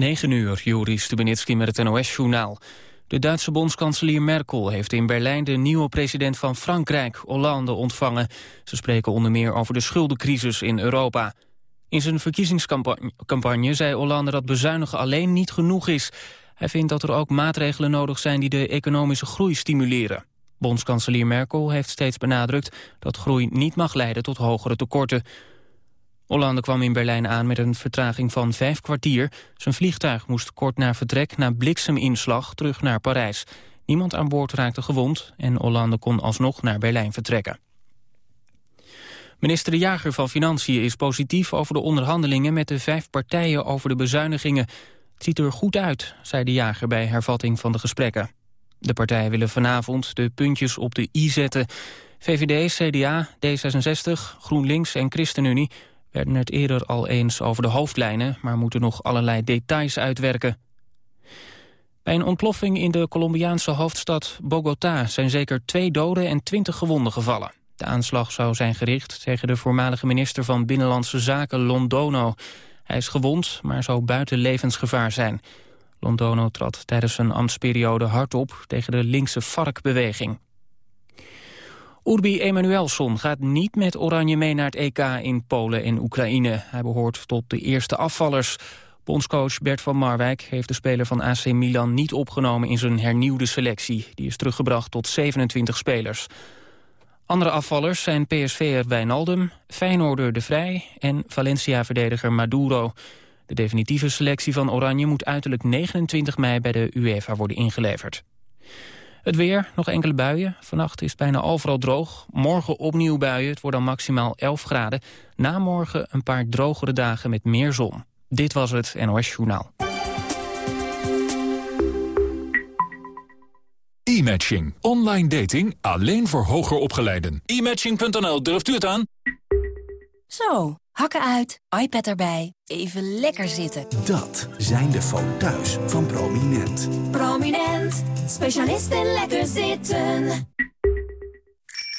9 uur, Juri Stubenitski met het NOS-journaal. De Duitse bondskanselier Merkel heeft in Berlijn de nieuwe president van Frankrijk, Hollande, ontvangen. Ze spreken onder meer over de schuldencrisis in Europa. In zijn verkiezingscampagne zei Hollande dat bezuinigen alleen niet genoeg is. Hij vindt dat er ook maatregelen nodig zijn die de economische groei stimuleren. Bondskanselier Merkel heeft steeds benadrukt dat groei niet mag leiden tot hogere tekorten. Hollande kwam in Berlijn aan met een vertraging van vijf kwartier. Zijn vliegtuig moest kort na vertrek na blikseminslag terug naar Parijs. Niemand aan boord raakte gewond en Hollande kon alsnog naar Berlijn vertrekken. Minister De Jager van Financiën is positief over de onderhandelingen met de vijf partijen over de bezuinigingen. Het ziet er goed uit, zei De Jager bij hervatting van de gesprekken. De partijen willen vanavond de puntjes op de i zetten. VVD, CDA, D66, GroenLinks en ChristenUnie werden het eerder al eens over de hoofdlijnen... maar moeten nog allerlei details uitwerken. Bij een ontploffing in de Colombiaanse hoofdstad Bogota... zijn zeker twee doden en twintig gewonden gevallen. De aanslag zou zijn gericht tegen de voormalige minister van Binnenlandse Zaken Londono. Hij is gewond, maar zou buiten levensgevaar zijn. Londono trad tijdens zijn ambtsperiode hardop tegen de linkse FARC-beweging. Urbi Emanuelson gaat niet met Oranje mee naar het EK in Polen en Oekraïne. Hij behoort tot de eerste afvallers. Bondscoach Bert van Marwijk heeft de speler van AC Milan niet opgenomen in zijn hernieuwde selectie. Die is teruggebracht tot 27 spelers. Andere afvallers zijn PSV'er Wijnaldum, Feyenoorder De Vrij en Valencia-verdediger Maduro. De definitieve selectie van Oranje moet uiterlijk 29 mei bij de UEFA worden ingeleverd. Het weer, nog enkele buien. Vannacht is bijna overal droog. Morgen opnieuw buien, het wordt dan maximaal 11 graden. Na morgen een paar drogere dagen met meer zon. Dit was het NOS Journaal. E-matching. Online dating alleen voor hoger opgeleiden. E-matching.nl, durft u het aan? Zo, hakken uit, iPad erbij, even lekker zitten. Dat zijn de foto's van Prominent. Prominent, specialist in lekker zitten.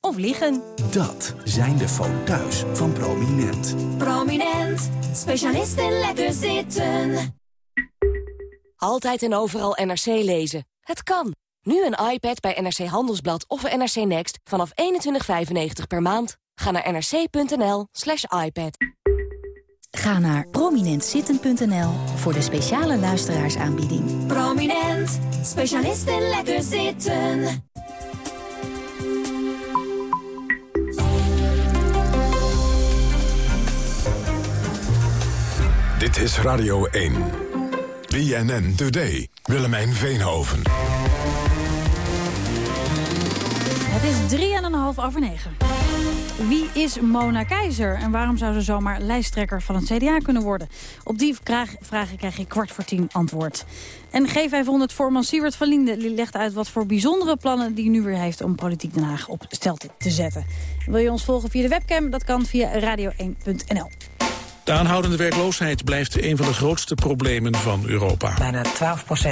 of liggen. Dat zijn de foto's van Prominent. Prominent, specialist in lekker zitten. Altijd en overal NRC lezen. Het kan. Nu een iPad bij NRC Handelsblad of NRC Next vanaf 21,95 per maand. Ga naar nrc.nl slash iPad. Ga naar prominentzitten.nl voor de speciale luisteraarsaanbieding. Prominent, specialist in lekker zitten. Dit is Radio 1. BNN Today. Willemijn Veenhoven. Het is 3,5 over 9. Wie is Mona Keizer en waarom zou ze zomaar lijsttrekker van het CDA kunnen worden? Op die vragen krijg je kwart voor tien antwoord. En G500-voorman Siewert van Linden legt uit wat voor bijzondere plannen die nu weer heeft om Politiek Den Haag op stelte te zetten. Wil je ons volgen via de webcam? Dat kan via radio1.nl. De aanhoudende werkloosheid blijft een van de grootste problemen van Europa. Bijna 12%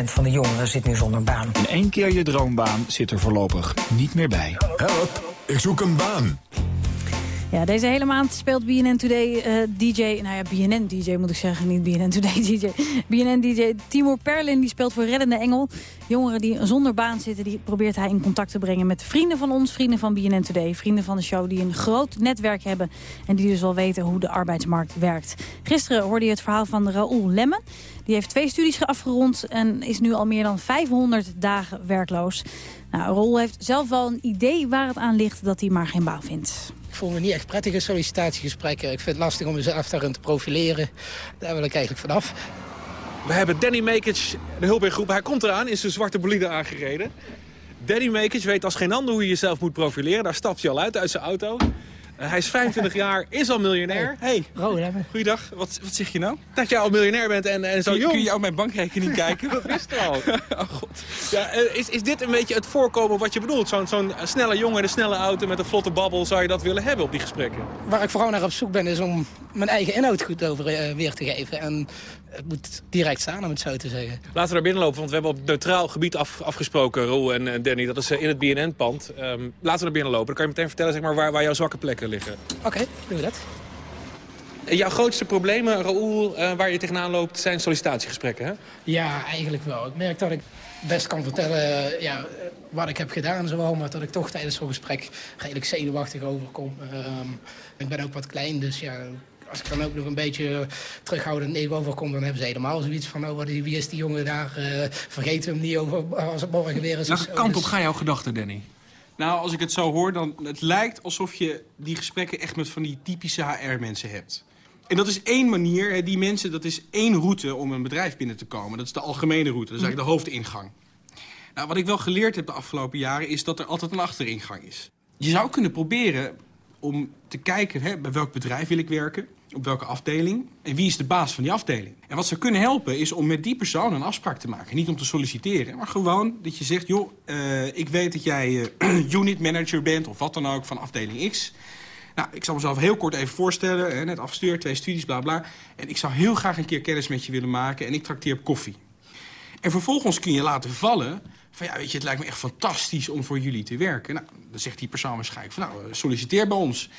van de jongeren zit nu zonder baan. In één keer je droombaan zit er voorlopig niet meer bij. Help, ik zoek een baan. Ja, deze hele maand speelt BNN Today uh, DJ... Nou ja, BNN DJ moet ik zeggen, niet BNN Today DJ. BNN DJ Timur Perlin, die speelt voor Reddende Engel. Jongeren die zonder baan zitten, die probeert hij in contact te brengen... met vrienden van ons, vrienden van BNN Today. Vrienden van de show die een groot netwerk hebben... en die dus wel weten hoe de arbeidsmarkt werkt. Gisteren hoorde je het verhaal van Raoul Lemmen. Die heeft twee studies afgerond en is nu al meer dan 500 dagen werkloos. Nou, Raoul heeft zelf wel een idee waar het aan ligt dat hij maar geen baan vindt. Voel me niet echt prettige sollicitatiegesprekken. Ik vind het lastig om mezelf daarin te profileren. Daar wil ik eigenlijk vanaf. We hebben Danny Mekic, de hulpbegroep. Hij komt eraan, is zijn zwarte bolide aangereden. Danny Mekic weet als geen ander hoe je jezelf moet profileren. Daar stapt hij al uit, uit zijn auto. Eh, hij is 25 jaar, is al miljonair. Hey, Ro, goeiedag. Wat, wat zeg je nou? Dat jij al miljonair bent en, en zo Kun, jong. kun je op mijn bankrekening kijken? Dat wist er al. oh god. Ja, eh, is, is dit een beetje het voorkomen wat je bedoelt? Zo'n zo'n snelle jongen, de snelle auto met een vlotte babbel... zou je dat willen hebben op die gesprekken? Waar ik vooral naar op zoek ben is om mijn eigen inhoud goed over eh, weer te geven. En het moet direct staan om het zo te zeggen. Laten we naar binnen lopen, want we hebben op neutraal gebied af, afgesproken, Roel en eh, Danny. Dat is eh, in het BNN-pand. Ehm, laten we naar binnen lopen. Dan kan je meteen vertellen zeg maar, waar, waar jouw zwakke plekken liggen. Oké, doen we dat. En jouw grootste problemen, Raoul, eh, waar je tegenaan loopt, zijn sollicitatiegesprekken, hè? Ja, eigenlijk wel. Ik merk dat ik best kan vertellen eh, ja, wat ik heb gedaan, zowel, maar dat ik toch tijdens zo'n gesprek redelijk zenuwachtig overkom. Ehm, ik ben ook wat klein, dus ja, als ik dan ook nog een beetje terughoudend nee overkom, dan hebben ze helemaal zoiets van, oh, wie is die jongen daar? Eh, vergeten we hem niet over als het morgen weer is. Welke kant Dus- op gaan jouw gedachten, Danny? Nou, als ik het zo hoor, dan het lijkt alsof je die gesprekken echt met van die typische HR-mensen hebt. En dat is één manier, hè, die mensen, dat is één route om een bedrijf binnen te komen. Dat is de algemene route, dat is eigenlijk de hoofdingang. Nou, wat ik wel geleerd heb de afgelopen jaren, is dat er altijd een achteringang is. Je zou kunnen proberen om te kijken, hè, bij welk bedrijf wil ik werken, op welke afdeling en wie is de baas van die afdeling. En wat zou kunnen helpen is om met die persoon een afspraak te maken. Niet om te solliciteren, maar gewoon dat je zegt, joh, eh, ik weet dat jij eh, unit manager bent of wat dan ook van afdeling X. Nou, ik zal mezelf heel kort even voorstellen. Hè, net afgestuurd, twee studies, bla bla. En ik zou heel graag een keer kennis met je willen maken. En ik trakteer op koffie. En vervolgens kun je laten vallen... van ja, weet je, het lijkt me echt fantastisch om voor jullie te werken. Nou, dan zegt die persoon waarschijnlijk van nou, eh, solliciteer bij ons.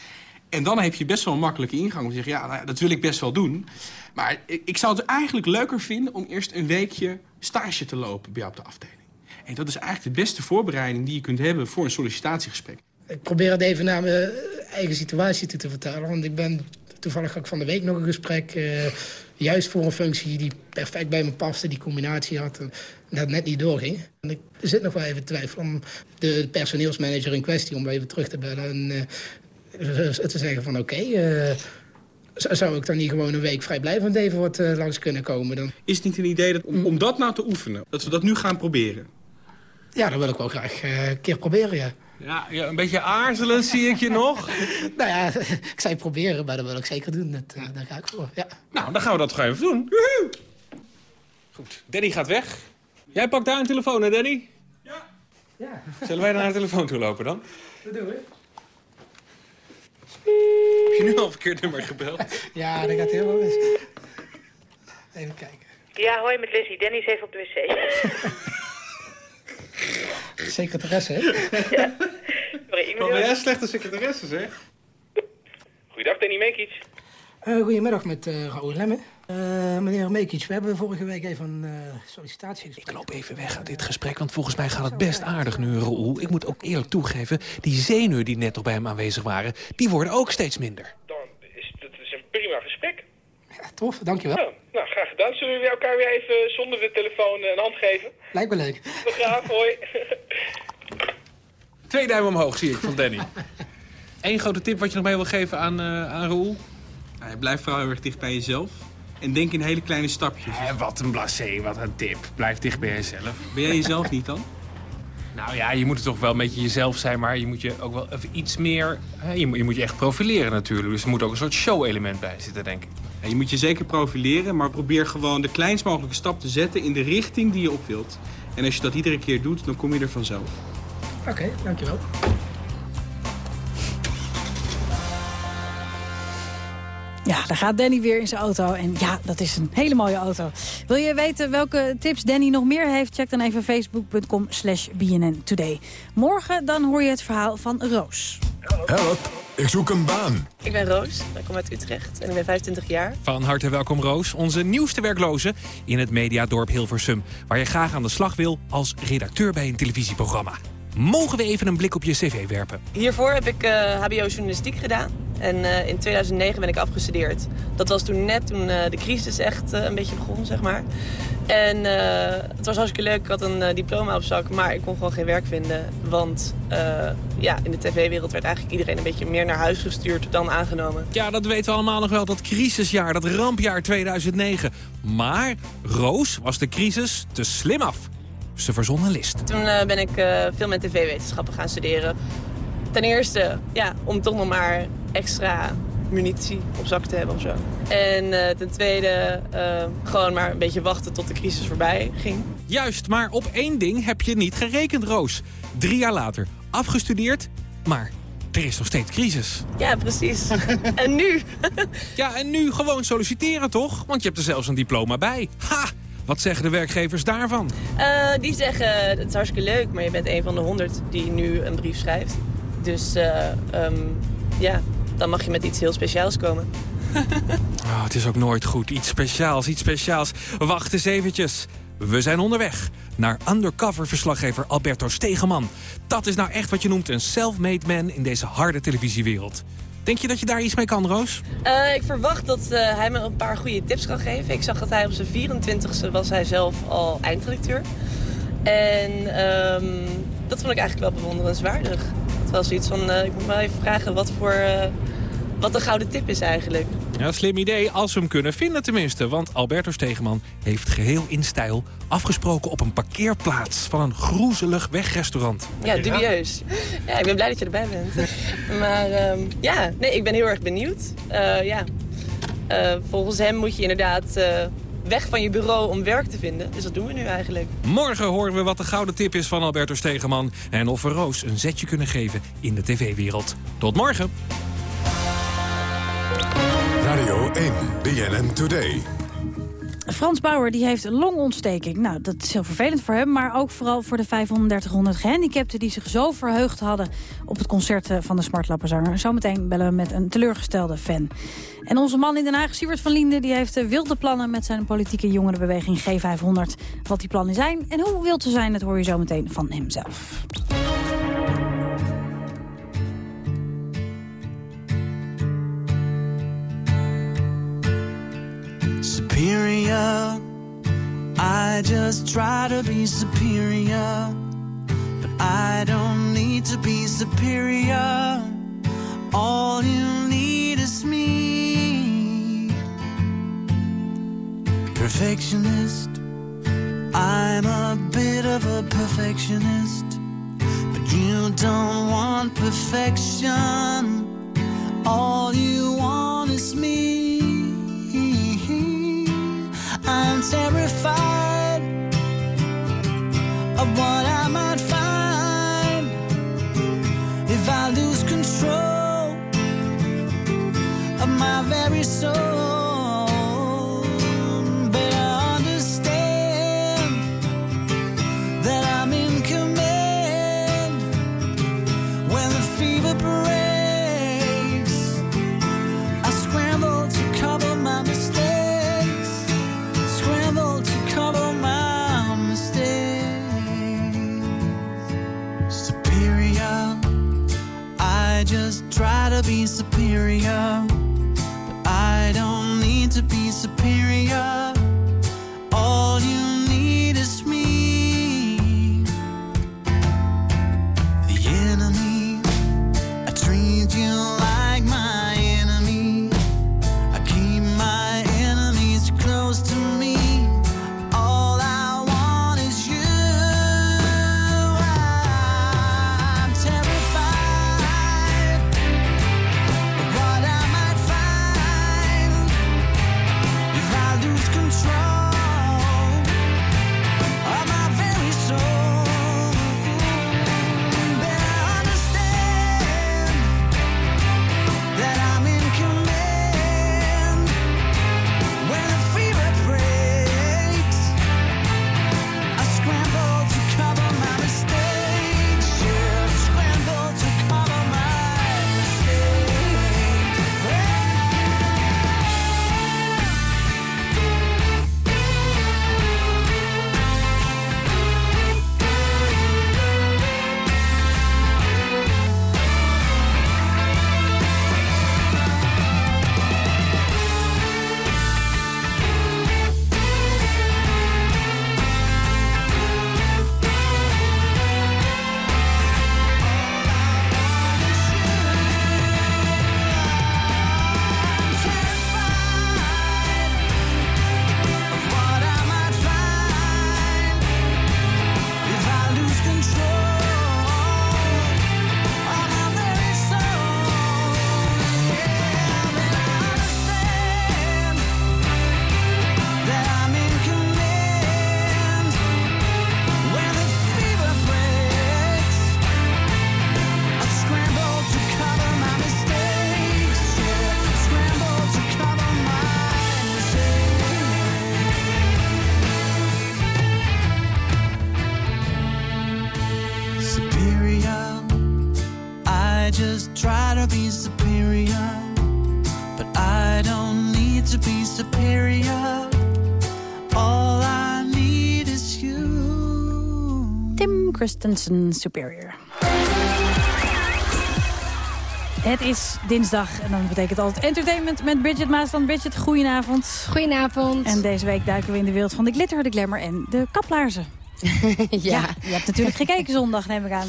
En dan heb je best wel een makkelijke ingang om te zeggen... ja, nou dat wil ik best wel doen. Maar ik, ik zou het eigenlijk leuker vinden om eerst een weekje stage te lopen bij jou op de afdeling. En dat is eigenlijk de beste voorbereiding die je kunt hebben voor een sollicitatiegesprek. Ik probeer het even naar mijn eigen situatie te vertalen. Want ik ben toevallig ook van de week nog een gesprek... eh, juist voor een functie die perfect bij me paste, die combinatie had... en dat net niet doorging. En ik zit nog wel even te twijfelen om de personeelsmanager in kwestie... om even terug te bellen en eh, te zeggen van oké... eh, zou ik dan niet gewoon een week vrijblijvend even wat langs kunnen komen? Dan... Is het niet een idee dat, om, om dat nou te oefenen? Dat we dat nu gaan proberen? Ja, dat wil ik wel graag een keer proberen, ja. Ja, ja, een beetje aarzelen zie ik je nog. nou ja, ik zei proberen, maar dat wil ik zeker doen. Dat, eh, daar ga ik voor, ja. Nou, dan gaan we dat gewoon even doen. Woehoe! Goed, Danny gaat weg. Jij pakt daar een telefoon, hè, Danny? Ja. Zullen wij dan naar de telefoon toe lopen dan? Dat doen we. Heb je nu al een verkeerd nummer gebeld? Ja, dat gaat helemaal mis. Even kijken. Ja, hoi met Lizzie. Danny is even op de wc. Secretaresse, hè? Sorry, ik ben jij slechte secretaresse, zeg? Goeiedag, Danny Mekic. Eh, goedemiddag met eh Raoul Lemme. Eh, meneer Mekic, we hebben vorige week even een uh, sollicitatie Ik loop even weg uit dit gesprek, want volgens mij gaat het best aardig nu, Raoul. Ik moet ook eerlijk toegeven, die zenuwen die net nog bij hem aanwezig waren... die worden ook steeds minder. Dan is dat is een prima gesprek. Ja, tof, dankjewel. Ja, nou, graag gedaan. Zullen we elkaar weer even zonder de telefoon een hand geven? Lijkt me leuk. Graag, hoi. Twee duimen omhoog zie ik van Danny. Eén grote tip wat je nog mee wil geven aan, uh, aan Roel? Nou, blijf vooral heel erg dicht bij jezelf. En denk in hele kleine stapjes. Eh, wat een blasé, wat een tip. Blijf dicht bij jezelf. Ben jij jezelf niet dan? Nou ja, je moet er toch wel een beetje jezelf zijn, maar je moet je ook wel even iets meer... Je moet je echt profileren natuurlijk, dus er moet ook een soort show-element bij zitten, denk ik. Ja, je moet je zeker profileren, maar probeer gewoon de kleinst mogelijke stap te zetten in de richting die je op wilt. En als je dat iedere keer doet, dan kom je er vanzelf. Oké, dankjewel. Ja, daar gaat Danny weer in zijn auto. En ja, dat is een hele mooie auto. Wil je weten welke tips Danny nog meer heeft? Check dan even facebook.com slash BNN Today. Morgen dan hoor je het verhaal van Roos. Help, ik zoek een baan. Ik ben Roos, ik kom uit Utrecht en ik ben 25 jaar. Van harte welkom Roos, onze nieuwste werkloze in het mediadorp Hilversum. Waar je graag aan de slag wil als redacteur bij een televisieprogramma. Mogen we even een blik op je cv werpen? Hiervoor heb ik uh, hbo journalistiek gedaan. En uh, in 2009 ben ik afgestudeerd. Dat was toen net toen uh, de crisis echt een beetje begon, zeg maar. En het was hartstikke leuk. Ik had een diploma op zak, maar ik kon gewoon geen werk vinden. Want ja, in de tv-wereld werd eigenlijk iedereen een beetje meer naar huis gestuurd dan aangenomen. Ja, dat weten we allemaal nog wel. Dat crisisjaar, dat rampjaar 2009. Maar Roos was de crisis te slim af. Ze verzon een list. Toen uh, ben ik uh, veel met tv-wetenschappen gaan studeren. Ten eerste, ja, om toch nog maar extra munitie op zak te hebben of zo. En eh, ten tweede uh, gewoon maar een beetje wachten tot de crisis voorbij ging. Juist, maar op één ding heb je niet gerekend, Roos. Drie jaar later, afgestudeerd, maar er is nog steeds crisis. Ja, precies. en nu? ja, en nu gewoon solliciteren, toch? Want je hebt er zelfs een diploma bij. Ha! Wat zeggen de werkgevers daarvan? Uh, die zeggen, het is hartstikke leuk, maar je bent een van de honderd die nu een brief schrijft. Dus um, ja, dan mag je met iets heel speciaals komen. oh, het is ook nooit goed. Iets speciaals, iets speciaals. Wacht eens eventjes. We zijn onderweg naar undercover-verslaggever Alberto Stegeman. Dat is nou echt wat je noemt een self-made man in deze harde televisiewereld. Denk je dat je daar iets mee kan, Roos? Uh, ik verwacht dat uh, hij me een paar goede tips kan geven. Ik zag dat hij op zijn 24ste was hij zelf al eindredacteur. En um, dat vond ik eigenlijk wel bewonderenswaardig. Het was zoiets van, uh, ik moet wel even vragen wat voor wat een gouden tip is eigenlijk. Ja, slim idee, als we hem kunnen vinden tenminste. Want Alberto Stegeman heeft geheel in stijl afgesproken op een parkeerplaats van een groezelig wegrestaurant. Ja, dubieus. Ja, ik ben blij dat je erbij bent. Maar uh, ja, nee, ik ben heel erg benieuwd. Uh, ja. Uh, volgens hem moet je inderdaad uh, weg van je bureau om werk te vinden. Dus dat doen we nu eigenlijk. Morgen horen we wat de gouden tip is van Alberto Stegeman... en of we Roos een zetje kunnen geven in de tv-wereld. Tot morgen! Radio 1, BNN Today. Frans Bauer die heeft longontsteking. Nou, dat is heel vervelend voor hem, maar ook vooral voor de 3500 gehandicapten... die zich zo verheugd hadden op het concert eh, van de smartlappenzanger. Zometeen bellen we met een teleurgestelde fan. En onze man in Den Haag, Siewert van Linden... die heeft eh, wilde plannen met zijn politieke jongerenbeweging G500. Wat die plannen zijn en hoe wild ze zijn, dat hoor je zometeen van hemzelf. Superior. I just try to be superior, but I don't need to be superior. All you need is me. Perfectionist, I'm a bit of a perfectionist, but you don't want perfection. All you want is me. I'm terrified of what I might find if I lose control of my very soul. Superior, but I don't need to be superior. To be superior. All I need is you. Tim Christensen Superior. Het is dinsdag en dan betekent altijd entertainment met Bridget Maasland. Bridget, goedenavond. Goedenavond. En deze week duiken we in de wereld van de glitter, de glamour en de kaplaarzen. ja. Je hebt natuurlijk gekeken zondag, neem ik aan.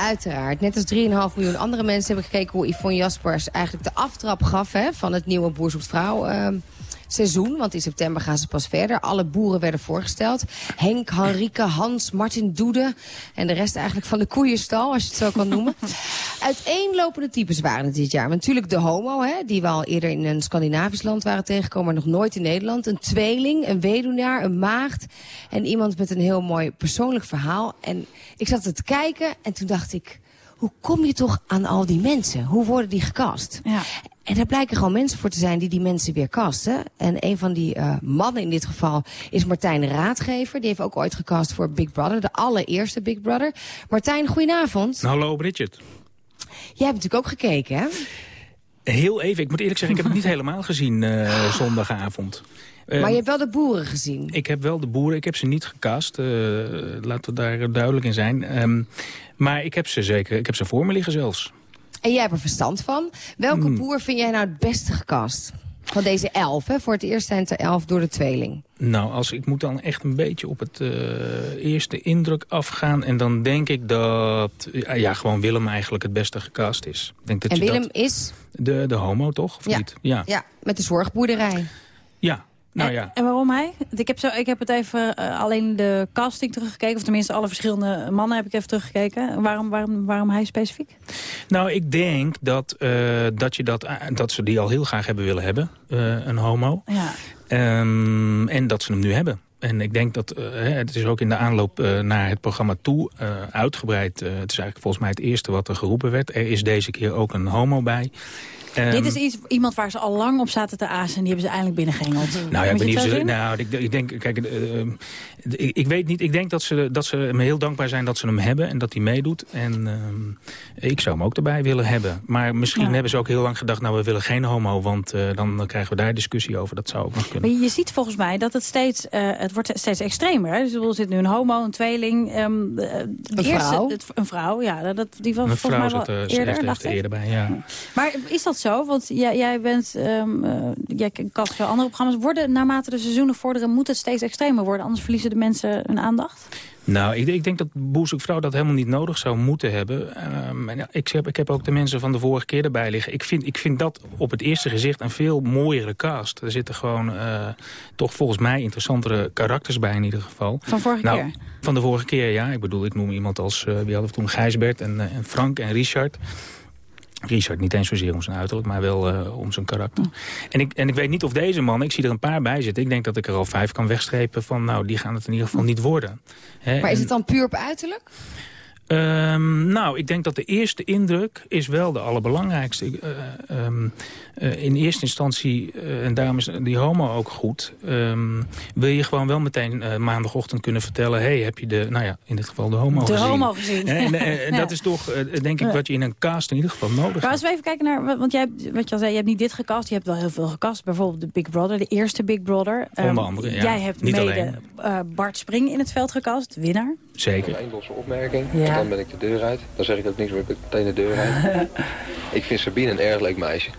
Uiteraard. Net als 3,5 miljoen andere mensen hebben gekeken hoe Yvonne Jaspers eigenlijk de aftrap gaf hè, van het nieuwe Boer zoekt vrouw. ehm, seizoen, want in september gaan ze pas verder. Alle boeren werden voorgesteld. Henk, Henrike, Hans, Martin Doede en de rest eigenlijk van de koeienstal, als je het zo kan noemen. Uiteenlopende types waren het dit jaar. Maar natuurlijk de homo, hè, die we al eerder in een Scandinavisch land waren tegengekomen, maar nog nooit in Nederland. Een tweeling, een weduwnaar, een maagd en iemand met een heel mooi persoonlijk verhaal. En ik zat het te kijken en toen dacht ik, hoe kom je toch aan al die mensen? Hoe worden die gecast? Ja. En er blijken gewoon mensen voor te zijn die die mensen weer casten. En een van die eh, mannen in dit geval is Martijn Raadgever. Die heeft ook ooit gecast voor Big Brother, de allereerste Big Brother. Martijn, goedenavond. Hallo Bridget. Jij hebt natuurlijk ook gekeken, hè? Heel even, ik moet eerlijk zeggen, ik heb het niet helemaal gezien eh, zondagavond. Maar je hebt wel de boeren gezien. Ik heb wel de boeren, ik heb ze niet gecast. eh, laten we daar duidelijk in zijn. Ehm, maar ik heb ze zeker, ik heb ze voor me liggen zelfs. En jij hebt er verstand van. Welke Hmm. boer vind jij nou het beste gecast? Van deze elf, hè? Voor het eerst zijn het er elf door de tweeling. Nou, als ik moet dan echt een beetje op het eh, eerste indruk afgaan. En dan denk ik dat ja, ja, gewoon Willem eigenlijk het beste gecast is. Ik denk dat En je Willem dat, is? de, de homo, toch? Of Ja. niet? Ja. Ja, met de zorgboerderij. Ja. Nou ja. En waarom hij? Ik heb, zo, ik heb het even eh, alleen de casting teruggekeken. Of tenminste alle verschillende mannen heb ik even teruggekeken. Waarom, waarom, waarom hij specifiek? Nou, ik denk dat, eh, dat, je dat, dat ze die al heel graag hebben willen hebben. eh, een homo. Ja. Ehm, en dat ze hem nu hebben. En ik denk dat, eh, het is ook in de aanloop eh, naar het programma toe eh, uitgebreid. eh, het is eigenlijk volgens mij het eerste wat er geroepen werd. Er is deze keer ook een homo bij. Ehm, Dit is iets, iemand waar ze al lang op zaten te azen. En die hebben ze eindelijk binnengehengeld. Nou ja, ik ben niet nou, ik, ik denk, kijk, eh, ik, ik weet niet. Ik denk dat ze, dat ze me heel dankbaar zijn dat ze hem hebben en dat hij meedoet. En ehm, ik zou hem ook erbij willen hebben. Maar misschien Ja. hebben ze ook heel lang gedacht, nou, we willen geen homo, want eh, dan krijgen we daar discussie over. Dat zou ook nog kunnen. Maar je, ziet volgens mij dat het steeds, eh, het wordt steeds extremer. Hè? Dus er zit nu een homo, een tweeling. ehm, eh, de Een vrouw? het- een vrouw, ja. Dat, die was volgens mij wel er eerder bij, ja. Maar is dat zo? Want jij, jij bent, ehm eh, jij kast veel andere programma's. Worden naarmate de seizoenen vorderen, moet het steeds extremer worden? Anders verliezen de mensen hun aandacht? Nou, ik, ik denk dat Boerzoekvrouw dat helemaal niet nodig zou moeten hebben. Ehm, ik, heb, ik heb ook de mensen van de vorige keer erbij liggen. Ik vind, ik vind dat op het eerste gezicht een veel mooiere cast. Er zitten gewoon eh, toch volgens mij interessantere karakters bij in ieder geval. Van vorige Nou, keer? Van de vorige keer, ja. Ik bedoel, ik noem iemand als, eh, wie hadden we toen, Gijsbert en, en Frank en Richard. Richard niet eens zozeer om zijn uiterlijk, maar wel eh, om zijn karakter. En, ik, en ik weet niet of deze man, ik zie er een paar bij zitten. Ik denk dat ik er al vijf kan wegstrepen van, nou, die gaan het in ieder geval niet worden. Hè, Maar is het dan puur op uiterlijk? Ehm, nou, ik denk dat de eerste indruk is wel de allerbelangrijkste. Eh, in eerste instantie, eh, en daarom is die homo ook goed... ehm, wil je gewoon wel meteen maandagochtend kunnen vertellen... hey, heb je de, nou ja, in dit geval de homo De gezien. homo gezien. En, en, en- en Ja. dat is toch, denk ik, wat je in een cast in ieder geval nodig Maar hebt. als we even kijken naar, want jij, wat je al zei, je hebt niet dit gecast, je hebt wel heel veel gecast. Bijvoorbeeld de Big Brother, de eerste Big Brother. Onder andere, ja. Jij hebt Niet mede Bart Spring in het veld gecast, winnaar. Zeker. Een losse opmerking, Ja. en dan ben ik de deur uit. Dan zeg ik ook niks meer, ik ben meteen de deur uit. ik vind Sabine een erg leuk meisje.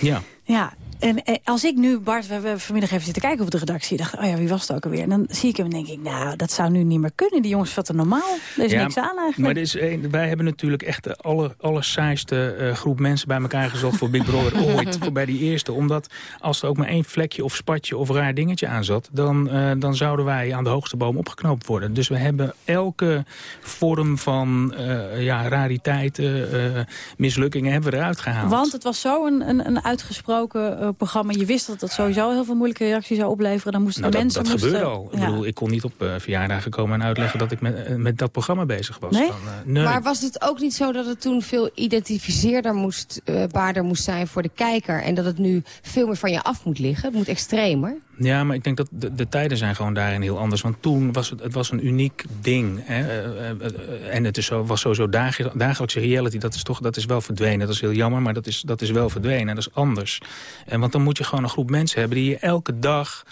Ja. Ja, en eh, als ik nu, Bart, we hebben vanmiddag even zitten kijken op de redactie. Ik dacht, oh ja, wie was het ook alweer? En dan zie ik hem en denk ik, nou, dat zou nu niet meer kunnen. Die jongens vatten normaal. Er is Ja, niks aan eigenlijk. Maar is, wij hebben natuurlijk echt de aller, allersaaiste eh, groep mensen bij elkaar gezocht voor Big Brother ooit. voor bij die eerste. Omdat als er ook maar één vlekje of spatje of raar dingetje aan zat... Dan, eh, dan zouden wij aan de hoogste boom opgeknoopt worden. Dus we hebben elke vorm van ja, rariteiten, mislukkingen hebben we eruit gehaald. Want het was zo een, een, een uitgesproken programma. Je wist dat het sowieso heel veel moeilijke reacties zou opleveren. Dan moesten Nou, de dat, mensen... dat moesten, gebeurde al. Ik Ja. bedoel, ik kon niet op eh, verjaardagen komen en uitleggen dat ik met, eh, met dat programma bezig was. Nee? Dan, eh, nee. Maar was het ook niet zo dat het toen veel identificeerder moest, eh, baarder moest zijn voor de kijker? En dat het nu veel meer van je af moet liggen? Het moet extremer? Ja, maar ik denk dat de, de, tijden zijn gewoon daarin heel anders. Want toen was het, het was een uniek ding. Hè? Eh, eh, eh, en het is zo, was sowieso dag, dagelijkse reality. Dat is, toch, dat is wel verdwenen. Dat is heel jammer, maar dat is, dat is wel verdwenen. En dat is anders. En want dan moet je gewoon een groep mensen hebben... die je elke dag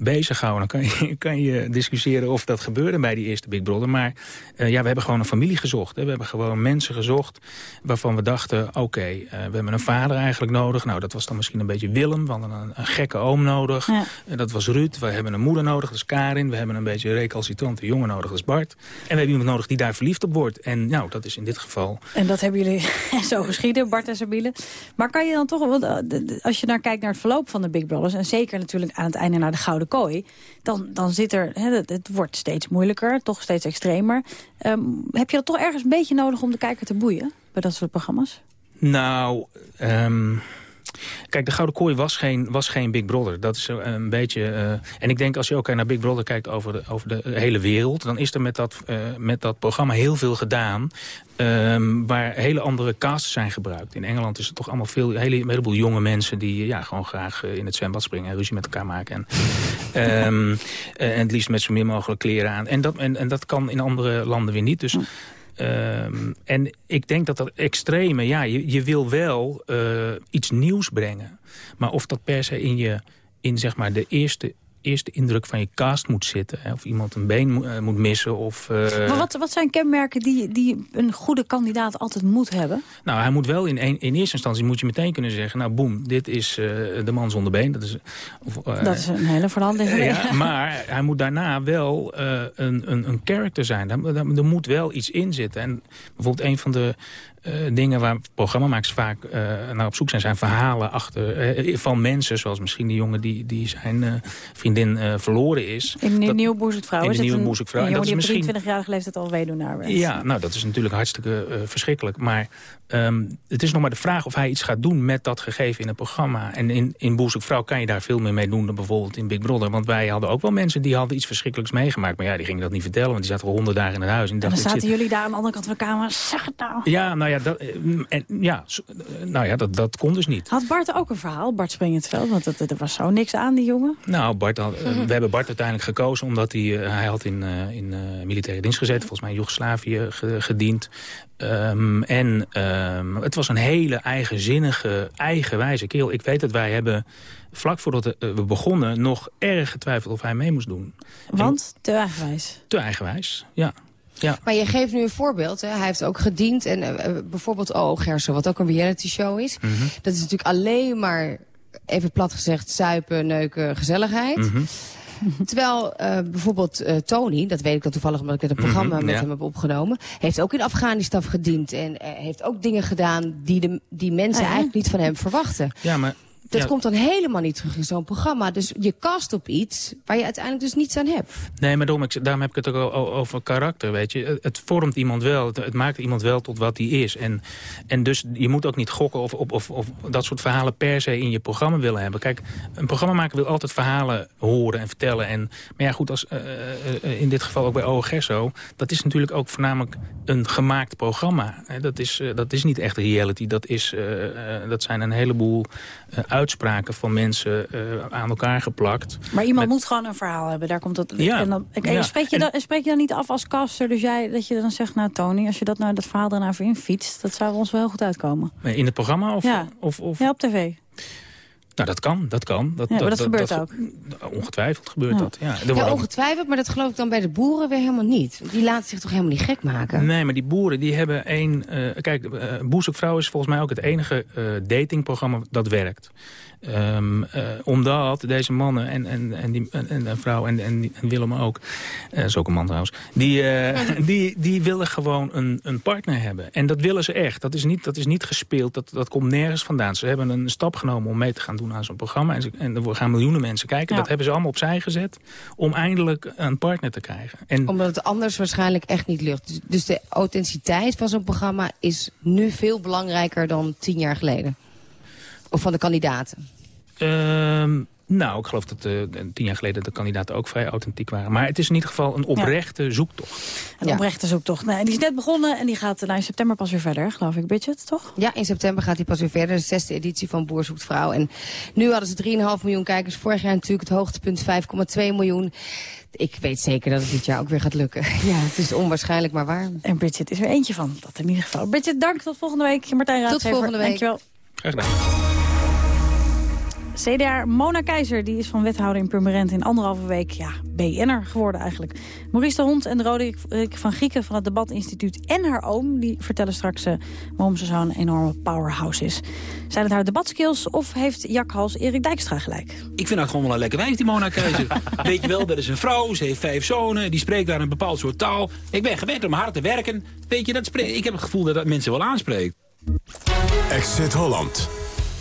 bezighouden. Dan kan je, kan je discussiëren of dat gebeurde bij die eerste Big Brother. Maar uh, ja, we hebben gewoon een familie gezocht. Hè. We hebben gewoon mensen gezocht waarvan we dachten... oké, okay, uh, we hebben een vader eigenlijk nodig. Nou, dat was dan misschien een beetje Willem. We hadden een, een gekke oom nodig. Ja. Uh, dat was Ruud. We hebben een moeder nodig, dat is Karin. We hebben een beetje een recalcitrante jongen nodig, dat is Bart. En we hebben iemand nodig die daar verliefd op wordt. En nou, dat is in dit geval... En dat hebben jullie zo geschieden, Bart en Sabine. Maar kan je dan toch, want als je naar kijkt naar het verloop van de Big Brothers... en zeker natuurlijk aan het einde naar de Gouden kooi... dan, dan zit er, hè, het, het, wordt steeds moeilijker, toch steeds extremer. Um, heb je dat toch ergens een beetje nodig om de kijker te boeien bij dat soort programma's? Nou, um, Kijk, de Gouden Kooi was geen, was geen Big Brother. Dat is een beetje... Uh, en ik denk als je ook naar Big Brother kijkt over de, over de hele wereld... dan is er met dat, uh, met dat programma heel veel gedaan... Um, waar hele andere casts zijn gebruikt. In Engeland is het toch allemaal veel, hele, een heleboel jonge mensen... die ja, gewoon graag in het zwembad springen en ruzie met elkaar maken. En, um, en het liefst met zo min mogelijk kleren aan. En dat, en, en dat kan in andere landen weer niet. Dus... Um, en ik denk dat dat extreme, ja, je, je wil wel uh, iets nieuws brengen. Maar of dat per se in, je, in zeg maar de eerste eerste indruk van je cast moet zitten. Hè? Of iemand een been mo uh, moet missen. Of, uh... maar wat, wat zijn kenmerken die, die een goede kandidaat altijd moet hebben? Nou, hij moet wel in, een, in eerste instantie moet je meteen kunnen zeggen... nou, boem, dit is uh, de man zonder been. Dat is, of, dat is een hele verandering. ja, maar hij moet daarna wel een, een, een character zijn. Er moet wel iets in zitten. En bijvoorbeeld een van de uh, dingen waar programmamakers vaak uh, naar op zoek zijn... zijn verhalen achter, uh, van mensen, zoals misschien die jongen die, die zijn vriendin verloren is. In de nieuwe Boezekvrouw. In de nieuwe Boezekvrouw. En dat is misschien 23-jarige leeftijd al weduwnaar was. Ja, nou dat is natuurlijk hartstikke verschrikkelijk. Maar um, het is nog maar de vraag of hij iets gaat doen met dat gegeven in het programma. En in, in Boezekvrouw kan je daar veel meer mee doen dan bijvoorbeeld in Big Brother. Want wij hadden ook wel mensen die hadden iets verschrikkelijks meegemaakt. Maar ja, die gingen dat niet vertellen, want die zaten al honderd dagen in het huis. En, en dan zaten jullie daar aan de andere kant van de kamer. Zeg het nou. Ja, nou ja, dat, en, ja, nou ja dat, dat kon dus niet. Had Bart ook een verhaal, Bart Springentveld? Want het, er was zo niks aan, die jongen. Nou, Bart had, uh, we hebben Bart uiteindelijk gekozen... omdat hij, hij had in, uh, in militaire dienst gezeten. Volgens mij in Joegoslavië gediend. Um, en um, het was een hele eigenzinnige, eigenwijze kerel. Ik weet dat wij hebben vlak voordat we begonnen... nog erg getwijfeld of hij mee moest doen. Want? En, te eigenwijs? Te eigenwijs, ja. Ja. Maar je geeft nu een voorbeeld. Hè? Hij heeft ook gediend. En uh, bijvoorbeeld Oh Gerso, wat ook een reality show is. Mm -hmm. Dat is natuurlijk alleen maar, even plat gezegd, zuipen, neuken, gezelligheid. Mm -hmm. Terwijl uh, bijvoorbeeld uh, Tony, dat weet ik dan toevallig omdat ik het een programma mm -hmm, met ja. hem heb opgenomen, heeft ook in Afghanistan gediend en uh, heeft ook dingen gedaan die, de, die mensen ja. eigenlijk niet van hem verwachten. Ja, maar dat ja. komt dan helemaal niet terug in zo'n programma. Dus je cast op iets waar je uiteindelijk dus niets aan hebt. Nee, maar daarom, daarom heb ik het ook over karakter, weet je. Het vormt iemand wel, het, het maakt iemand wel tot wat hij is. En, en dus je moet ook niet gokken of, of, of, of dat soort verhalen per se in je programma willen hebben. Kijk, een programmamaker wil altijd verhalen horen en vertellen. En, maar ja, goed, als, uh, uh, in dit geval ook bij OGSO... dat is natuurlijk ook voornamelijk een gemaakt programma. Dat is, uh, dat is niet echt reality. Dat, is, dat zijn een heleboel uitspraken van mensen uh, aan elkaar geplakt. Maar iemand met... moet gewoon een verhaal hebben. Daar komt het. Ja. En dan, en ja. spreek, je dan, spreek je dan niet af als caster? Dus jij dat je dan zegt, nou Tony, als je dat nou dat verhaal daarna voor in fietst, dat zou ons wel heel goed uitkomen. In het programma of? Ja, of, of... ja op tv. Nou, dat kan, dat kan. Dat, ja, maar dat, dat gebeurt dat, ook. Ongetwijfeld gebeurt Ja. dat, ja. Er Ja, worden ook- ongetwijfeld, maar dat geloof ik dan bij de boeren weer helemaal niet. Die laten zich toch helemaal niet gek maken? Nee, maar die boeren die hebben één... eh, kijk, uh, Boezekvrouw is volgens mij ook het enige eh, datingprogramma dat werkt. Ehm, eh, omdat deze mannen en, en, en, die, en, en vrouw en, en, en Willem ook... eh, is ook een man trouwens. Die, eh, die, die willen gewoon een, een partner hebben. En dat willen ze echt. Dat is niet, dat is niet gespeeld. Dat, dat komt nergens vandaan. Ze hebben een stap genomen om mee te gaan doen aan zo'n programma. En, ze, en er gaan miljoenen mensen kijken. Ja. Dat hebben ze allemaal opzij gezet om eindelijk een partner te krijgen. En Omdat het anders waarschijnlijk echt niet lukt. Dus de authenticiteit van zo'n programma is nu veel belangrijker dan tien jaar geleden. Of van de kandidaten. Ehm, Nou, ik geloof dat uh, tien jaar geleden de kandidaten ook vrij authentiek waren. Maar het is in ieder geval een oprechte zoektocht. Een oprechte zoektocht. Nee, die is net begonnen en die gaat nou, in september pas weer verder, geloof ik, Budget, toch? Ja, in september gaat hij pas weer verder. De zesde editie van Boer zoekt vrouw. En nu hadden ze 3,5 miljoen kijkers. Vorig jaar natuurlijk het hoogtepunt 5,2 miljoen. Ik weet zeker dat het dit jaar ook weer gaat lukken. Ja, het is onwaarschijnlijk, maar waar. En Bridget is er eentje van, dat in ieder geval. Bridget, dank. Tot volgende week. Martijn Raadgever. Tot volgende week. Dankjewel. Graag gedaan. CDA Mona Keizer die is van wethouder in Purmerend in anderhalve week ja, BN'er geworden eigenlijk. Maurice de Hond en Roderick van Grieken van het Debatinstituut en haar oom... die vertellen straks uh, waarom ze zo'n enorme powerhouse is. Zijn het haar debatskills of heeft Jakhals Erik Dijkstra gelijk? Ik vind haar gewoon wel een lekker wijf, die Mona Keizer. Weet je wel, dat is een vrouw, ze heeft vijf zonen... die spreekt daar een bepaald soort taal. Ik ben gewend om hard te werken. Weet je, dat spreekt, ik heb het gevoel dat dat mensen wel aanspreekt. Exit Holland.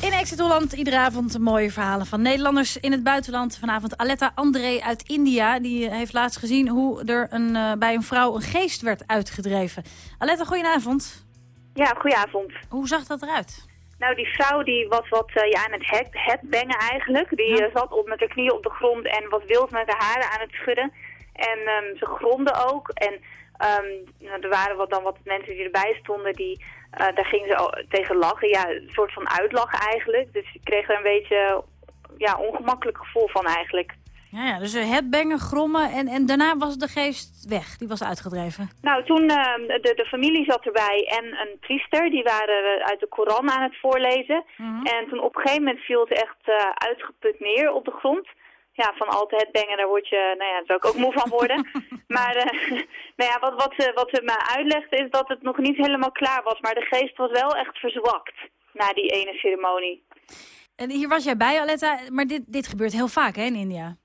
In Exit Holland iedere avond mooie verhalen van Nederlanders in het buitenland. Vanavond Aletta André uit India. Die heeft laatst gezien hoe er een, uh, bij een vrouw een geest werd uitgedreven. Aletta, goedenavond. Ja, goedenavond. Hoe zag dat eruit? Nou, die vrouw die was wat uh, ja, aan het head, headbangen eigenlijk. Die ja. uh, zat op met haar knieën op de grond en was wild met haar haren aan het schudden. En um, ze gromde ook. En um, er waren wat, dan wat mensen die erbij stonden die... Uh, daar gingen ze tegen lachen, ja, een soort van uitlachen eigenlijk. Dus ik kreeg er een beetje ja, ongemakkelijk gevoel van eigenlijk. Ja, ja dus headbangen, grommen en, en daarna was de geest weg. Die was uitgedreven. Nou, toen uh, de, de familie zat erbij en een priester. Die waren uit de Koran aan het voorlezen. Mm -hmm. En toen op een gegeven moment viel het echt uh, uitgeput neer op de grond ja, van altijd headbangen, daar word je, nou ja, daar zou ik ook moe van worden. maar uh, nou ja, wat, wat, ze, wat ze me uitlegde is dat het nog niet helemaal klaar was. Maar de geest was wel echt verzwakt na die ene ceremonie. En hier was jij bij, Aletta, maar dit, dit gebeurt heel vaak hè, in India?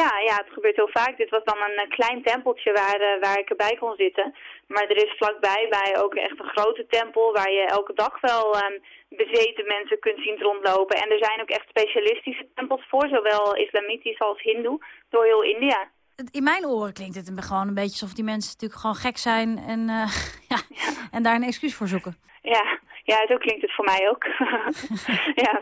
Ja, ja, het gebeurt heel vaak. Dit was dan een klein tempeltje waar, uh, waar ik erbij kon zitten. Maar er is vlakbij bij ook echt een grote tempel waar je elke dag wel um, bezeten mensen kunt zien rondlopen. En er zijn ook echt specialistische tempels voor, zowel islamitisch als hindoe, door heel India. In mijn oren klinkt het gewoon een beetje alsof die mensen natuurlijk gewoon gek zijn en, uh, ja, ja. en daar een excuus voor zoeken. Ja, ja, zo klinkt het voor mij ook. ja,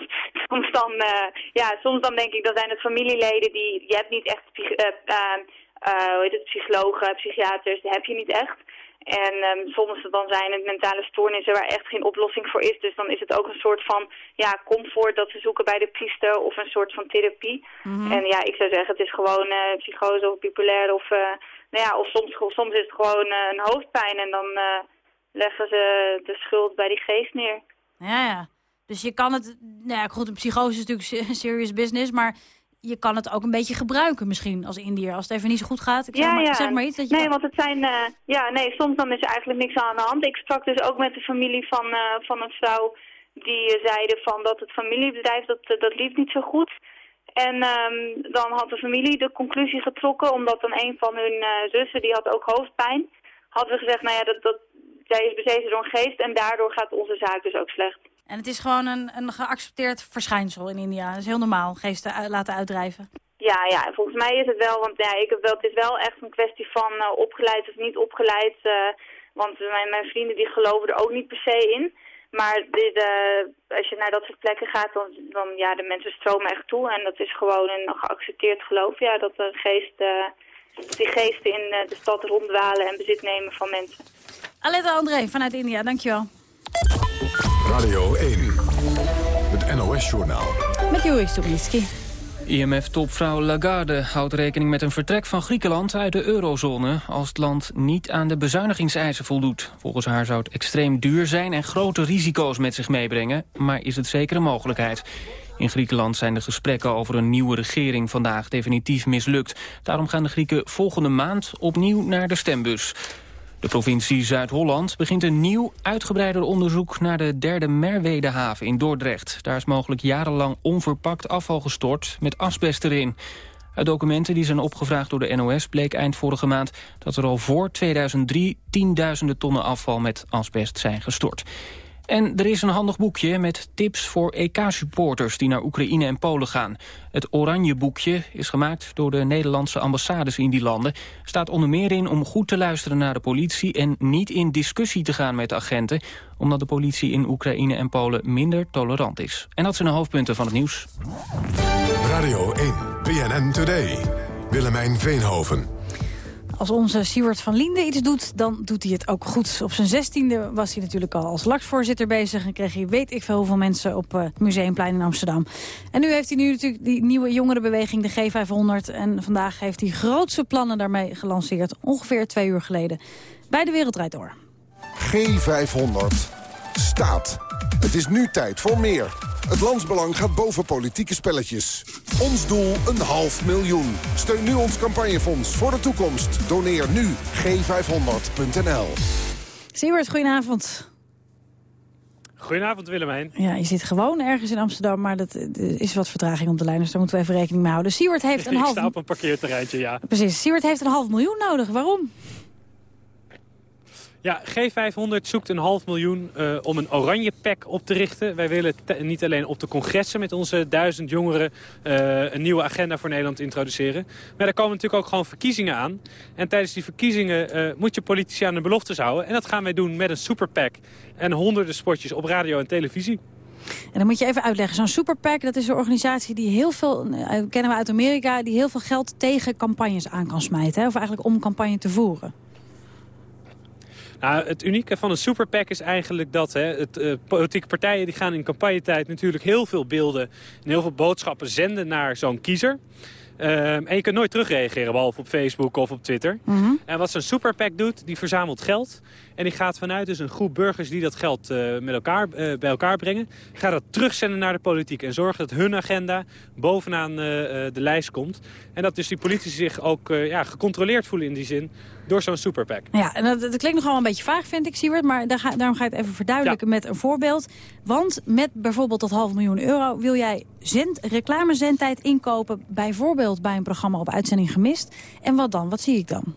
soms dan, uh, ja, soms dan denk ik, dat zijn het familieleden die, je hebt niet echt, uh, hoe heet het, psychologen, psychiaters, dat heb je niet echt. En um, soms dan zijn het mentale stoornissen waar echt geen oplossing voor is. Dus dan is het ook een soort van ja, comfort dat ze zoeken bij de priester of een soort van therapie. Mm -hmm. En ja, ik zou zeggen, het is gewoon uh, psychose of bipolair of, uh, nou ja, of soms, soms is het gewoon uh, een hoofdpijn en dan leggen ze de schuld bij die geest neer. Ja, ja. Dus je kan het, nou ja, goed, een psychose is natuurlijk serious business, maar je kan het ook een beetje gebruiken misschien als Indiër. Als het even niet zo goed gaat. Ik zeg, ja, maar, ja. zeg maar iets. Dat je nee, want het zijn... Uh, ja, nee, soms dan is er eigenlijk niks aan de hand. Ik sprak dus ook met de familie van, uh, van een vrouw... die uh, zeiden van dat het familiebedrijf, dat, dat liep niet zo goed. En um, dan had de familie de conclusie getrokken... omdat dan een van hun zussen, die had ook hoofdpijn... hadden we gezegd, nou ja, dat, dat, zij is bezeten door een geest... en daardoor gaat onze zaak dus ook slecht. En het is gewoon een, een geaccepteerd verschijnsel in India. Dat is heel normaal, geesten uit, laten uitdrijven. Ja, ja, volgens mij is het wel, want ja, ik heb wel, het is wel echt een kwestie van uh, opgeleid of niet opgeleid. Uh, want mijn, mijn vrienden die geloven er ook niet per se in. Maar dit, uh, als je naar dat soort plekken gaat, dan, dan ja, de mensen stromen echt toe. En dat is gewoon een geaccepteerd geloof, ja, dat de geest, die geesten in de stad ronddwalen en bezit nemen van mensen. Aletta André vanuit India, dankjewel. Radio 1, het NOS-journaal. Met Joris Stubinski. IMF-topvrouw Lagarde houdt rekening met een vertrek van Griekenland uit de eurozone... als het land niet aan de bezuinigingseisen voldoet. Volgens haar zou het extreem duur zijn en grote risico's met zich meebrengen... maar is het zeker een mogelijkheid. In Griekenland zijn de gesprekken over een nieuwe regering vandaag definitief mislukt. Daarom gaan de Grieken volgende maand opnieuw naar de stembus. De provincie Zuid-Holland begint een nieuw, uitgebreider onderzoek... naar de derde Merwedehaven in Dordrecht. Daar is mogelijk jarenlang onverpakt afval gestort met asbest erin. Uit documenten die zijn opgevraagd door de NOS bleek eind vorige maand... dat er al voor 2003 tienduizenden tonnen afval met asbest zijn gestort. En er is een handig boekje met tips voor EK-supporters die naar Oekraïne en Polen gaan. Het Oranje Boekje is gemaakt door de Nederlandse ambassades in die landen. Staat onder meer in om goed te luisteren naar de politie en niet in discussie te gaan met agenten. Omdat de politie in Oekraïne en Polen minder tolerant is. En dat zijn de hoofdpunten van het nieuws. Radio 1, BNN Today. Willemijn Veenhoven. Als onze Siewert van Liende iets doet, dan doet hij het ook goed. Op zijn zestiende was hij natuurlijk al als LAX-voorzitter bezig... en kreeg hij weet ik veel hoeveel mensen op uh, Museumplein in Amsterdam. En nu heeft hij nu natuurlijk die nieuwe jongerenbeweging, de G500... en vandaag heeft hij grootste plannen daarmee gelanceerd. Ongeveer twee uur geleden. Bij de Wereld Door. G500 staat. Het is nu tijd voor meer. Het landsbelang gaat boven politieke spelletjes. Ons doel een half miljoen. Steun nu ons campagnefonds voor de toekomst. Doneer nu g500.nl. Siewert, goedenavond. Goedenavond Willemijn. Ja, je zit gewoon ergens in Amsterdam, maar dat er is wat vertraging op de lijn, dus daar moeten we even rekening mee houden. Siewert heeft een half... Ik sta op een parkeerterreintje, ja. Precies, Siewert heeft een half miljoen nodig. Waarom? Ja, G500 zoekt een half miljoen uh, om een oranje pack op te richten. Wij willen niet alleen op de congressen met onze duizend jongeren... Uh, een nieuwe agenda voor Nederland introduceren. Maar er komen natuurlijk ook gewoon verkiezingen aan. En tijdens die verkiezingen uh, moet je politici aan de beloftes houden. En dat gaan wij doen met een superpack en honderden spotjes op radio en televisie. En dan moet je even uitleggen. Zo'n superpack, dat is een organisatie die heel veel, kennen we uit Amerika... die heel veel geld tegen campagnes aan kan smijten. Hè? Of eigenlijk om campagne te voeren. Nou, het unieke van een superpack is eigenlijk dat hè, het, uh, politieke partijen die gaan in campagnetijd natuurlijk heel veel beelden en heel veel boodschappen zenden naar zo'n kiezer. Um, en je kunt nooit terugreageren, behalve op Facebook of op Twitter. Mm -hmm. En wat zo'n superpack doet, die verzamelt geld. En die gaat vanuit dus een groep burgers die dat geld uh, met elkaar, uh, bij elkaar brengen... gaat dat terugzenden naar de politiek. En zorgt dat hun agenda bovenaan de lijst komt. En dat dus die politici zich ook ja, gecontroleerd voelen in die zin door zo'n superpack. Ja, en dat, dat, klinkt nogal een beetje vaag, vind ik, Siewert. Maar daar ga, daarom ga ik het even verduidelijken ja. met een voorbeeld. Want met bijvoorbeeld dat half miljoen euro... wil jij zend, reclamezendtijd inkopen... bijvoorbeeld bij een programma op uitzending gemist. En wat dan? Wat zie ik dan?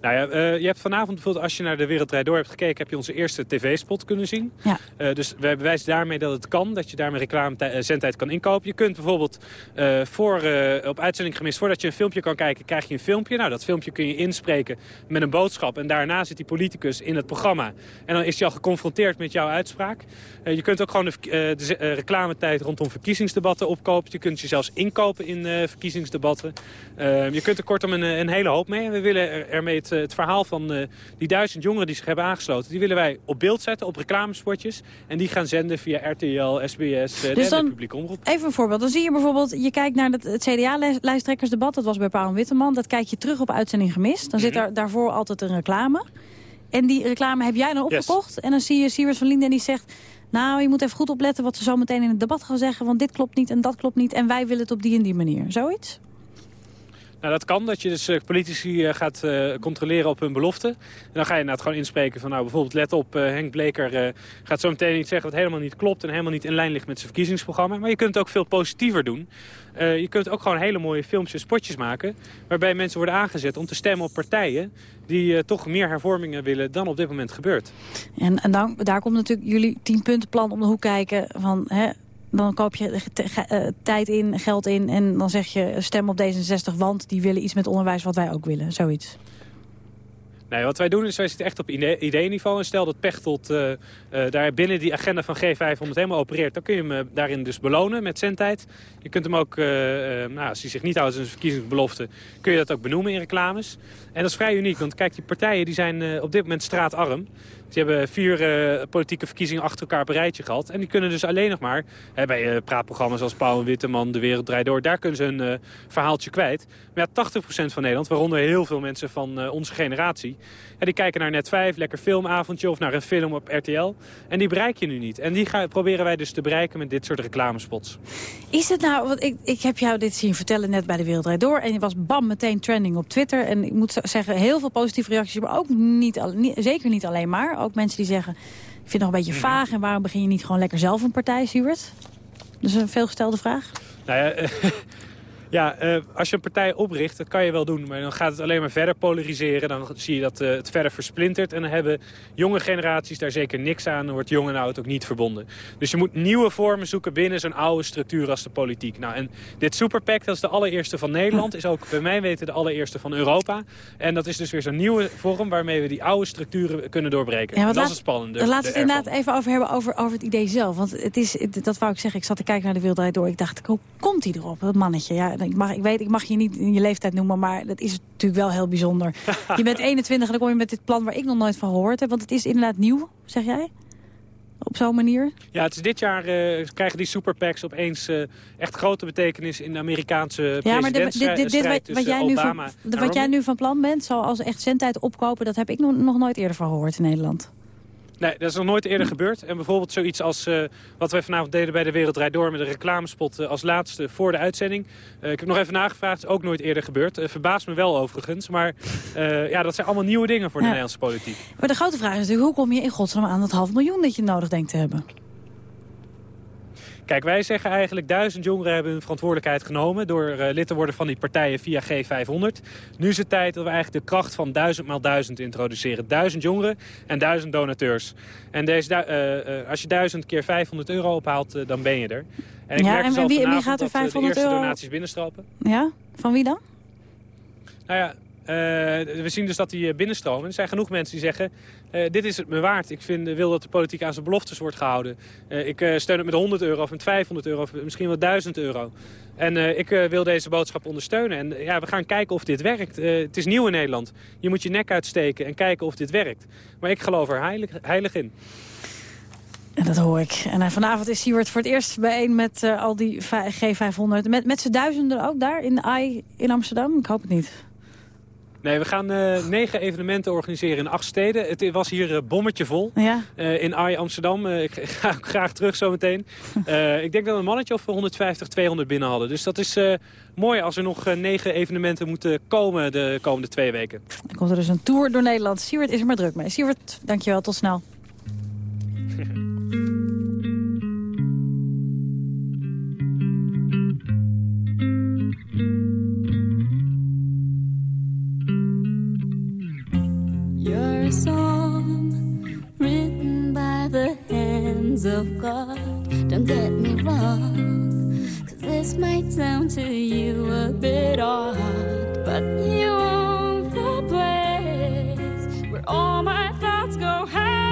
Nou ja, uh, je hebt vanavond bijvoorbeeld, als je naar de Wereldrijd Door hebt gekeken... heb je onze eerste tv-spot kunnen zien. Ja. Uh, dus wij bewijzen daarmee dat het kan, dat je daarmee reclame-zendtijd kan inkopen. Je kunt bijvoorbeeld uh, voor, op uitzending gemist, voordat je een filmpje kan kijken... krijg je een filmpje. Nou, dat filmpje kun je inspreken met een boodschap. En daarna zit die politicus in het programma. En dan is hij al geconfronteerd met jouw uitspraak. je kunt ook gewoon de, de reclametijd rondom verkiezingsdebatten opkopen. Je kunt je zelfs inkopen in verkiezingsdebatten. je kunt er kortom een, een hele hoop mee. En we willen er, ermee het het verhaal van uh, die duizend jongeren die zich hebben aangesloten... die willen wij op beeld zetten, op reclamespotjes. En die gaan zenden via RTL, SBS uh, dus en de publiek omroep. Even een voorbeeld. Dan zie je bijvoorbeeld, je kijkt naar het, het CDA-lijsttrekkersdebat. Dat was bij Paul Witteman. Dat kijk je terug op uitzending gemist. Dan zit er daarvoor altijd een reclame. En die reclame heb jij dan opgekocht. Yes. En dan zie je Siewert van Linden en die zegt... Nou, je moet even goed opletten wat ze zo meteen in het debat gaan zeggen. Want dit klopt niet en dat klopt niet. En wij willen het op die en die manier. Zoiets? Nou, dat kan, dat je dus uh, politici uh, gaat uh, controleren op hun beloften. En dan ga je inderdaad gewoon inspreken van, nou bijvoorbeeld let op, Henk Bleker gaat zo meteen iets zeggen wat helemaal niet klopt en helemaal niet in lijn ligt met zijn verkiezingsprogramma. Maar je kunt het ook veel positiever doen. je kunt ook gewoon hele mooie filmpjes, spotjes maken, waarbij mensen worden aangezet om te stemmen op partijen die toch meer hervormingen willen dan op dit moment gebeurt. En, en dan, daar komt natuurlijk jullie tienpuntenplan om de hoek kijken van... Hè, dan koop je uh, tijd in, geld in en dan zeg je stem op D66, want die willen iets met onderwijs wat wij ook willen. Zoiets. Nee, wat wij doen is, wij zitten echt op ideeniveau. En stel dat Pechtold uh, daar binnen die agenda van G500 helemaal opereert... dan kun je hem daarin dus belonen met zendtijd. Je kunt hem ook, nou, als hij zich niet houdt aan zijn verkiezingsbelofte... kun je dat ook benoemen in reclames. En dat is vrij uniek, want kijk, die partijen die zijn op dit moment straatarm. Die hebben vier uh, politieke verkiezingen achter elkaar op een rijtje gehad. En die kunnen dus alleen nog maar, hè, bij uh, praatprogramma's als Pauw en Witteman, De Wereld Draait Door, daar kunnen ze een uh, verhaaltje kwijt. Maar ja, 80% van Nederland, waaronder heel veel mensen van onze generatie, ja, die kijken naar Net 5, lekker filmavondje of naar een film op RTL. En die bereik je nu niet. En die proberen wij dus te bereiken met dit soort reclamespots. Is het nou, want ik, ik heb jou dit zien vertellen net bij De Wereld Door. En je was bam meteen trending op Twitter. En ik moet zeggen, heel veel positieve reacties, maar ook niet, niet zeker niet alleen maar. Ook mensen die zeggen, ik vind het nog een beetje vaag... en waarom begin je niet gewoon lekker zelf een partij, Siewert? Dus een veelgestelde vraag. Nou ja, Ja, eh, als je een partij opricht, dat kan je wel doen. Maar dan gaat het alleen maar verder polariseren. Dan zie je dat eh, het verder versplintert. En dan hebben jonge generaties daar zeker niks aan. Dan wordt jong en oud ook niet verbonden. Dus je moet nieuwe vormen zoeken binnen zo'n oude structuur als de politiek. Nou, en dit Superpack, dat is de allereerste van Nederland. Is ook bij mij weten de allereerste van Europa. En dat is dus weer zo'n nieuwe vorm waarmee we die oude structuren kunnen doorbreken. Ja, dat is het spannende. Laten we het inderdaad even over hebben over, over het idee zelf. Want het is, dat wou ik zeggen, ik zat te kijken naar de Wereldrijd Door. Ik dacht, hoe komt hij erop, dat mannetje? Ja, ik, mag, ik weet, ik mag je niet in je leeftijd noemen, maar dat is natuurlijk wel heel bijzonder. je bent 21 en dan kom je met dit plan waar ik nog nooit van gehoord heb. Want het is inderdaad nieuw, zeg jij? Op zo'n manier? Ja, het is dit jaar eh, krijgen die superpacks opeens eh, echt grote betekenis in de Amerikaanse Ja, maar dit, dit, dit, dit presidentsstrijd wat, jij nu van, wat jij nu van plan bent, zoals echt zendtijd opkopen... dat heb ik nog, nog nooit eerder van gehoord in Nederland. Nee, dat is nog nooit eerder gebeurd. En bijvoorbeeld zoiets als eh, wat wij vanavond deden bij de Wereldrijd Door... met een reclamespot eh, als laatste voor de uitzending. Eh, ik heb nog even nagevraagd, is ook nooit eerder gebeurd. Verbaast me wel overigens. Maar ja, dat zijn allemaal nieuwe dingen voor de Ja. Nederlandse politiek. Maar de grote vraag is natuurlijk, hoe kom je in godsnaam aan dat half miljoen dat je nodig denkt te hebben? Kijk, wij zeggen eigenlijk duizend jongeren hebben hun verantwoordelijkheid genomen... door eh, lid te worden van die partijen via G500. Nu is het tijd dat we eigenlijk de kracht van duizend maal duizend introduceren. Duizend jongeren en duizend donateurs. En deze, eh, eh, als je duizend keer 500 euro ophaalt, dan ben je er. En ik Ja, merk en wie- wie gaat er dat, eh, 500 de eerste euro? donaties binnenstropen. Ja? Van wie dan? Nou ja, we zien dus dat die eh, binnenstromen. Er zijn genoeg mensen die zeggen, eh, dit is het me waard. Ik vind, wil dat de politiek aan zijn beloftes wordt gehouden. Eh, ik eh, steun het met 100 euro of met 500 euro of misschien wel 1000 euro. En eh, ik eh, wil deze boodschap ondersteunen. En eh, ja, we gaan kijken of dit werkt. Eh, het is nieuw in Nederland. Je moet je nek uitsteken en kijken of dit werkt. Maar ik geloof er heilig, heilig in. En dat hoor ik. En eh, vanavond is Siewert voor het eerst bijeen met eh, al die va- G500. Met, met z'n duizenden ook daar in de AI in Amsterdam? Ik hoop het niet. Nee, we gaan eh, negen evenementen organiseren in acht steden. Het was hier eh, bommetje vol. Ja. Eh, in AI Amsterdam. Ik ga ook graag terug zometeen. Ik denk dat we een mannetje of 150, 200 binnen hadden. Dus dat is mooi als er nog negen evenementen moeten komen de komende twee weken. Dan komt er dus een tour door Nederland. Siewert is er maar druk mee. Siewert, dankjewel. Tot snel. Song written by the hands of God. Don't get me wrong, 'cause this might sound to you a bit odd, but you own the place where all my thoughts go hiding.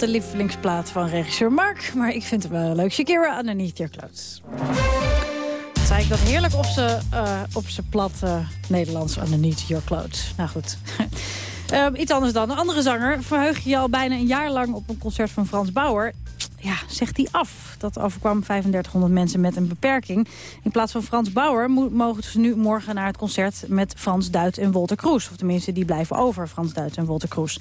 De lievelingsplaat van regisseur Mark. Maar ik vind het wel leuk. Shakira, Underneath Your Clothes. Dan zei ik dat heerlijk op zijn uh, z'n plat Nederlands. Underneath Your Clothes. Nou goed. Uh, iets anders dan. Een andere zanger verheug je al bijna een jaar lang op een concert van Frans Bauer ja, zegt hij af. Dat overkwam 3500 mensen met een beperking. In plaats van Frans Bauer mogen ze nu morgen naar het concert... met Frans Duit en Wolter Kroes. Of tenminste, die blijven over, Frans Duit en Wolter Kroes.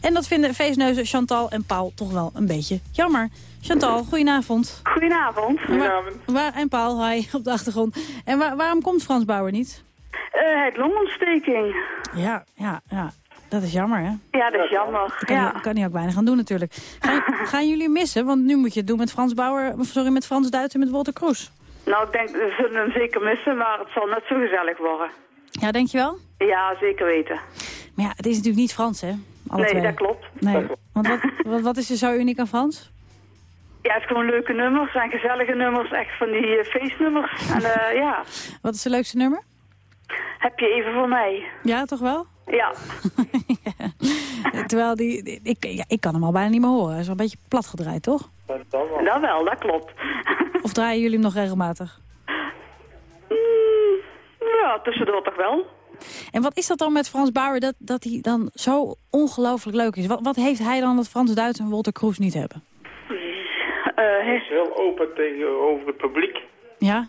En dat vinden feestneuzen Chantal en Paul toch wel een beetje jammer. Chantal, goedenavond. Goedenavond. Goedenavond. Waar, en Paul, hi, op de achtergrond. En waar, waarom komt Frans Bauer niet? Uh, hij heeft longontsteking. Ja, ja, ja. Dat is jammer, hè? Ja, dat is jammer. kan, ja. kan hij ook weinig aan doen natuurlijk. Gaan, gaan, jullie missen? Want nu moet je het doen met Frans Bauer, sorry, met Frans Duits en met Walter Kroes. Nou, ik denk, we zullen hem zeker missen, maar het zal net zo gezellig worden. Ja, denk je wel? Ja, zeker weten. Maar ja, het is natuurlijk niet Frans, hè? Alle nee, twee. dat klopt. Nee. Dat klopt. Want wat, wat, wat, is er zo uniek aan Frans? Ja, het is gewoon leuke nummers en gezellige nummers, echt van die uh, feestnummers. En uh, ja. Wat is de leukste nummer? Heb je even voor mij? Ja, toch wel? Ja. ja. Terwijl die, die ik, ja, ik kan hem al bijna niet meer horen. Hij is wel een beetje plat gedraaid, toch? Dat wel. Dat wel, dat klopt. of draaien jullie hem nog regelmatig? Mm, ja, tussendoor toch wel. En wat is dat dan met Frans Bauer dat, dat hij dan zo ongelooflijk leuk is? Wat, wat heeft hij dan dat Frans Duits en Walter Kroes niet hebben? Uh, hij is heel open tegenover het publiek. Ja?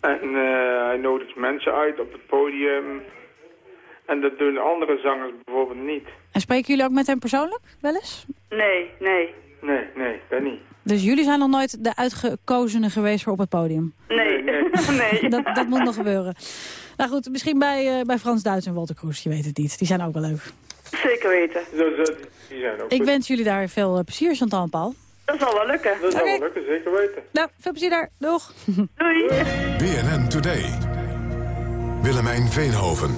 En uh, hij nodigt mensen uit op het podium. En dat doen andere zangers bijvoorbeeld niet. En spreken jullie ook met hem persoonlijk wel eens? Nee, nee. Nee, nee, dat niet. Dus jullie zijn nog nooit de uitgekozenen geweest voor op het podium? Nee, nee. nee. dat, dat moet nog gebeuren. Nou goed, misschien bij, uh, bij Frans Duits en Walter Kroes, je weet het niet. Die zijn ook wel leuk. Zeker weten. Zo, zo, die zijn ook Ik wens jullie daar veel uh, plezier, Chantal en Paul. Dat zal wel lukken. Dat zal okay. wel lukken, zeker weten. Nou, veel plezier daar. Doeg. Doei. BNN Today. Willemijn Veenhoven.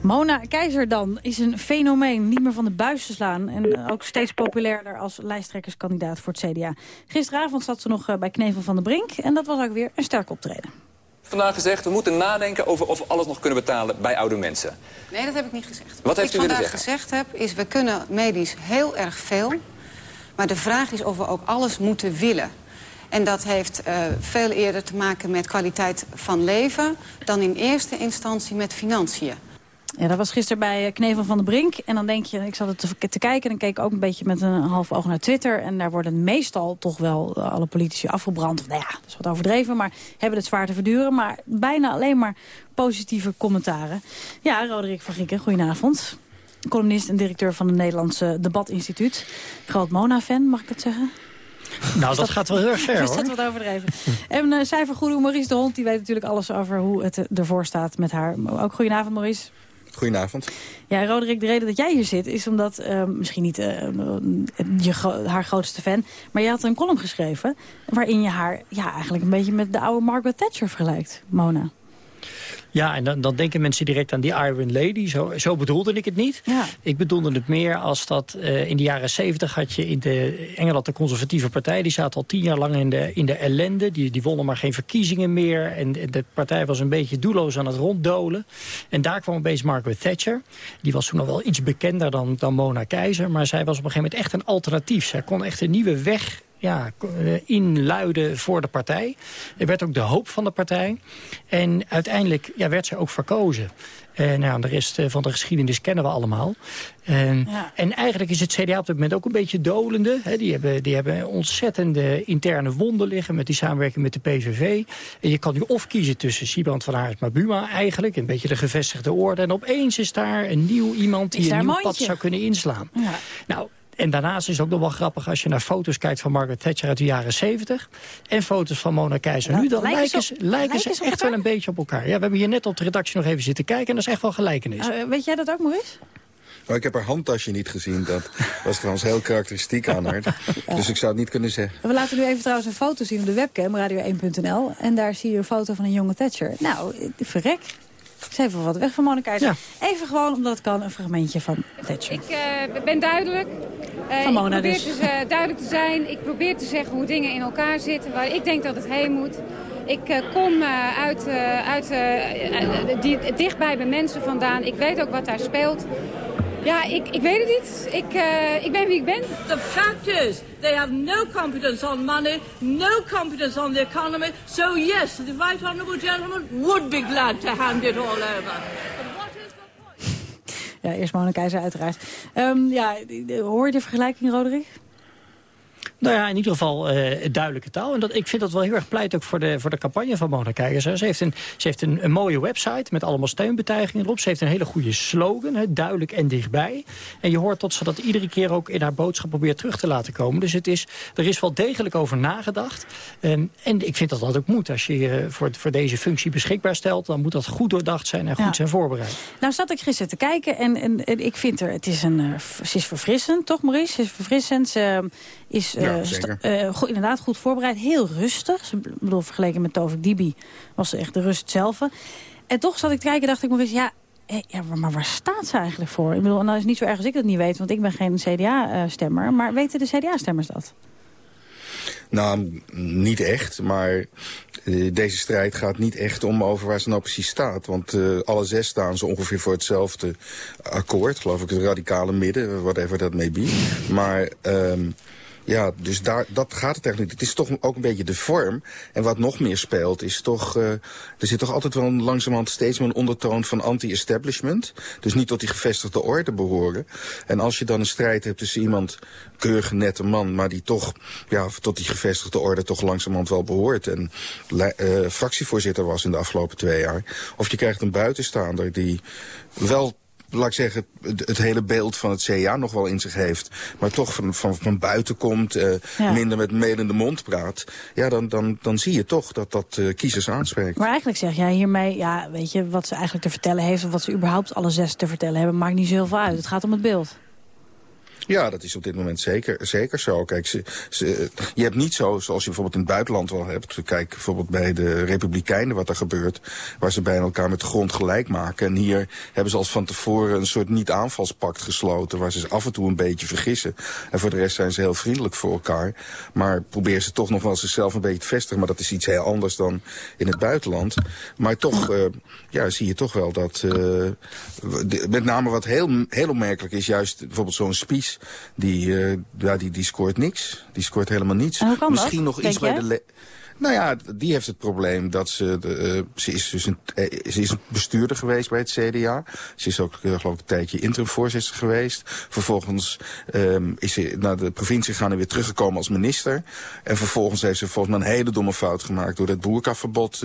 Mona Keizer dan is een fenomeen, niet meer van de buis te slaan... en ook steeds populairder als lijsttrekkerskandidaat voor het CDA. Gisteravond zat ze nog bij Knevel van de Brink en dat was ook weer een sterk optreden. Vandaag gezegd, we moeten nadenken over of we alles nog kunnen betalen bij oude mensen. Nee, dat heb ik niet gezegd. Wat, Wat heeft ik u willen vandaag gezegd heb, is we kunnen medisch heel erg veel... maar de vraag is of we ook alles moeten willen. En dat heeft uh, veel eerder te maken met kwaliteit van leven... dan in eerste instantie met financiën. Ja, dat was gisteren bij Knevel van de Brink. En dan denk je, ik zat het te, te kijken... en dan keek ik ook een beetje met een half oog naar Twitter. En daar worden meestal toch wel alle politici afgebrand. Nou ja, dat is wat overdreven, maar hebben het zwaar te verduren. Maar bijna alleen maar positieve commentaren. Ja, Roderick van Gieken, goedenavond. Columnist en directeur van het Nederlandse Debatinstituut. Groot Mona-fan, mag ik dat zeggen? Nou, dat, dat, gaat wel heel erg ver, Is dat wat overdreven? en uh, cijfergoede Maurice de Hond, die weet natuurlijk alles over hoe het ervoor staat met haar. Ook goedenavond, Maurice. Goedenavond. Ja, Roderick, de reden dat jij hier zit is omdat, uh, misschien niet uh, je, haar grootste fan... maar je had een column geschreven waarin je haar ja, eigenlijk een beetje met de oude Margaret Thatcher vergelijkt, Mona. Ja, en dan, dan denken mensen direct aan die Iron Lady. Zo, zo bedoelde ik het niet. Ja. Ik bedoelde het meer als dat uh, in de jaren zeventig had je in de Engeland de conservatieve partij. Die zaten al tien jaar lang in de, in de ellende. Die, die wonnen maar geen verkiezingen meer. En, en de partij was een beetje doelloos aan het ronddolen. En daar kwam opeens Margaret Thatcher. Die was toen nog wel iets bekender dan, dan Mona Keizer. Maar zij was op een gegeven moment echt een alternatief. Zij kon echt een nieuwe weg ja, inluiden voor de partij. Er werd ook de hoop van de partij. En uiteindelijk ja, werd ze ook verkozen. En nou, de rest van de geschiedenis kennen we allemaal. En, ja. en eigenlijk is het CDA op dit moment ook een beetje dolende. Hè. Die, hebben, die hebben ontzettende interne wonden liggen met die samenwerking met de PVV. En je kan nu of kiezen tussen Sibrand van Haarsma Buma eigenlijk. Een beetje de gevestigde orde. En opeens is daar een nieuw iemand die een nieuw pad zou kunnen inslaan. Ja. Nou, en daarnaast is het ook nog wel grappig als je naar foto's kijkt van Margaret Thatcher uit de jaren 70. En foto's van Mona Keizer Nou, nu. Dan lijken lijken ze op- lijken ze echt wel een beetje op elkaar. Ja, we hebben hier net op de redactie nog even zitten kijken. En dat is echt wel gelijkenis. Uh, weet jij dat ook, Maurice? Nou, ik heb haar handtasje niet gezien. Dat was trouwens heel karakteristiek aan haar. Dus ik zou het niet kunnen zeggen. We laten nu even trouwens een foto zien op de webcam, radio1.nl. En daar zie je een foto van een jonge Thatcher. Nou, eh, verrek. Ik zei even wat weg van Keizer. Even gewoon, omdat het kan, een fragmentje van Thatcher. Ik uh, ben duidelijk. Uh, Van Mona ik probeer dus. duidelijk te zijn. Ik probeer te zeggen hoe dingen in elkaar zitten, waar ik denk dat het heen moet. Ik uh, kom uh, uit, uh, uit die, dichtbij bij mensen vandaan. Ik weet ook wat daar speelt. Ja, ik, ik weet het niet. Ik, uh, ik ben wie ik ben. The fact is, they have no confidence on money, no confidence on the economy. So yes, the right honourable gentleman would be glad to hand it all over. Ja, eerst Mona Keizer uiteraard. Um, ja, hoor je de vergelijking, Roderick? Nou ja, in ieder geval uh, duidelijke taal. En dat, ik vind dat wel heel erg pleit ook voor de, voor de campagne van Mona. Ze heeft, een, ze heeft een, een, mooie website met allemaal steunbetuigingen erop. Ze heeft een hele goede slogan, hè, duidelijk en dichtbij. En je hoort tot ze dat iedere keer ook in haar boodschap probeert terug te laten komen. Dus het is, er is wel degelijk over nagedacht. Um, en ik vind dat dat ook moet. Als je je voor, voor deze functie beschikbaar stelt... dan moet dat goed doordacht zijn en goed ja. zijn voorbereid. Nou zat ik gisteren te kijken en, en, en ik vind er... Het is een, uh, ze is verfrissend, toch Maurice? Ze is verfrissend. Ze is... Uh, ja, uh, go inderdaad goed voorbereid. Heel rustig. Ik bedoel, vergeleken met Tovik Dibi was ze echt de rust zelf. En toch zat ik te kijken dacht ik nog eens... Ja, ja, maar waar staat ze eigenlijk voor? Ik bedoel, nou is het niet zo erg als ik dat niet weet, want ik ben geen CDA-stemmer. Maar weten de CDA-stemmers dat? Nou, niet echt, maar deze strijd gaat niet echt om over waar ze nou precies staat. Want uh, alle zes staan ze ongeveer voor hetzelfde akkoord. Geloof ik, het radicale midden, whatever dat may be. Maar... Um, ja, dus daar, dat gaat het eigenlijk niet. Het is toch ook een beetje de vorm. En wat nog meer speelt is toch... Uh, er zit toch altijd wel een, langzamerhand steeds meer een ondertoon van anti-establishment. Dus niet tot die gevestigde orde behoren. En als je dan een strijd hebt tussen iemand, keurige nette man... maar die toch ja, tot die gevestigde orde toch langzamerhand wel behoort... en uh, fractievoorzitter was in de afgelopen twee jaar... of je krijgt een buitenstaander die wel laat ik zeggen, het, het, hele beeld van het CA nog wel in zich heeft... maar toch van, van, van buiten komt, uh, ja. minder met melende mond praat... ja, dan, dan, dan zie je toch dat dat uh, kiezers aanspreekt. Maar eigenlijk zeg jij hiermee, ja, weet je, wat ze eigenlijk te vertellen heeft... of wat ze überhaupt alle zes te vertellen hebben, maakt niet zoveel uit. Het gaat om het beeld. Ja, dat is op dit moment zeker, zeker zo. Kijk, ze, ze, je hebt niet zo, zoals je bijvoorbeeld in het buitenland wel hebt. Kijk bijvoorbeeld bij de Republikeinen wat er gebeurt. Waar ze bijna elkaar met de grond gelijk maken. En hier hebben ze als van tevoren een soort niet-aanvalspact gesloten. Waar ze af en toe een beetje vergissen. En voor de rest zijn ze heel vriendelijk voor elkaar. Maar proberen ze toch nog wel zichzelf een beetje te vestigen. Maar dat is iets heel anders dan in het buitenland. Maar toch uh, ja, zie je toch wel dat... De, met name wat heel, heel opmerkelijk is, juist bijvoorbeeld zo'n Die, uh, ja, die, die scoort niks. Die scoort helemaal niets. Misschien nog iets bij de... Nou ja, die heeft het probleem dat ze... De, uh, ze, is dus een, uh, ze is een bestuurder geweest bij het CDA. Ze is ook, uh, geloof ik, een tijdje interimvoorzitter geweest. Vervolgens um, is ze naar de provincie gegaan en weer teruggekomen als minister. En vervolgens heeft ze volgens mij een hele domme fout gemaakt... door het boerkaverbod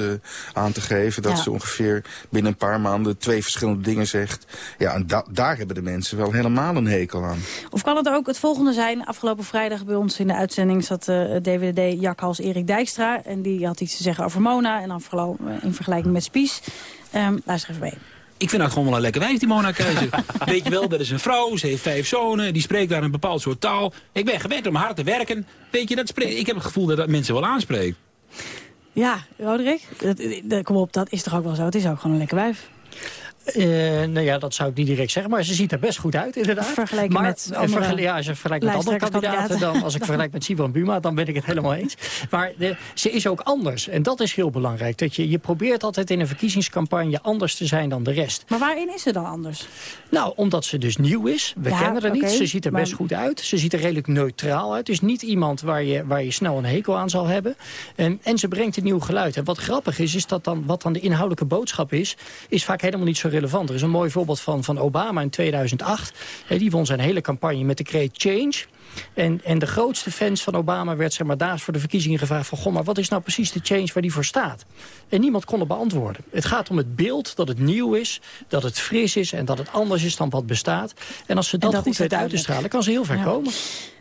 aan te geven. Dat ja. ze ongeveer binnen een paar maanden twee verschillende dingen zegt. Ja, en da daar hebben de mensen wel helemaal een hekel aan. Of kan het ook het volgende zijn? Afgelopen vrijdag bij ons in de uitzending zat DWD-jakhals Erik Dijkstra... En die had iets te zeggen over Mona. En dan in vergelijking met Spies. Um, luister even mee. Ik vind dat gewoon wel een lekker wijf, die Mona Keizer. Weet je wel, dat is een vrouw, ze heeft vijf zonen, die spreekt daar een bepaald soort taal. Ik ben gewend om hard te werken. Weet je, dat spreekt, ik heb het gevoel dat dat mensen wel aanspreekt. Ja, Roderick, dat, dat, kom op, dat is toch ook wel zo. Het is ook gewoon een lekker wijf. Uh, nou ja, dat zou ik niet direct zeggen, maar ze ziet er best goed uit, inderdaad. Maar, met andere vergel ja, als je vergelijkt met andere kandidaten, dan, als ik vergelijk met Sivan Buma, dan ben ik het helemaal eens. Maar de, ze is ook anders, en dat is heel belangrijk. Dat je, je probeert altijd in een verkiezingscampagne anders te zijn dan de rest. Maar waarin is ze dan anders? Nou, omdat ze dus nieuw is. We ja, kennen haar niet. Okay, ze ziet er best goed uit. Ze ziet er redelijk neutraal uit. Dus niet iemand waar je, waar je snel een hekel aan zal hebben. En, en ze brengt een nieuw geluid. En wat grappig is, is dat dan, wat dan de inhoudelijke boodschap is, is vaak helemaal niet zo relevant. Er is een mooi voorbeeld van, van Obama in 2008. Die won zijn hele campagne met de kreet Change. En, en de grootste fans van Obama werd zeg maar, daags voor de verkiezingen gevraagd... van, goh, maar wat is nou precies de change waar die voor staat? En niemand kon het beantwoorden. Het gaat om het beeld dat het nieuw is, dat het fris is... en dat het anders is dan wat bestaat. En als ze dat, dat goed weet uit te stralen, kan ze heel ver ja. komen.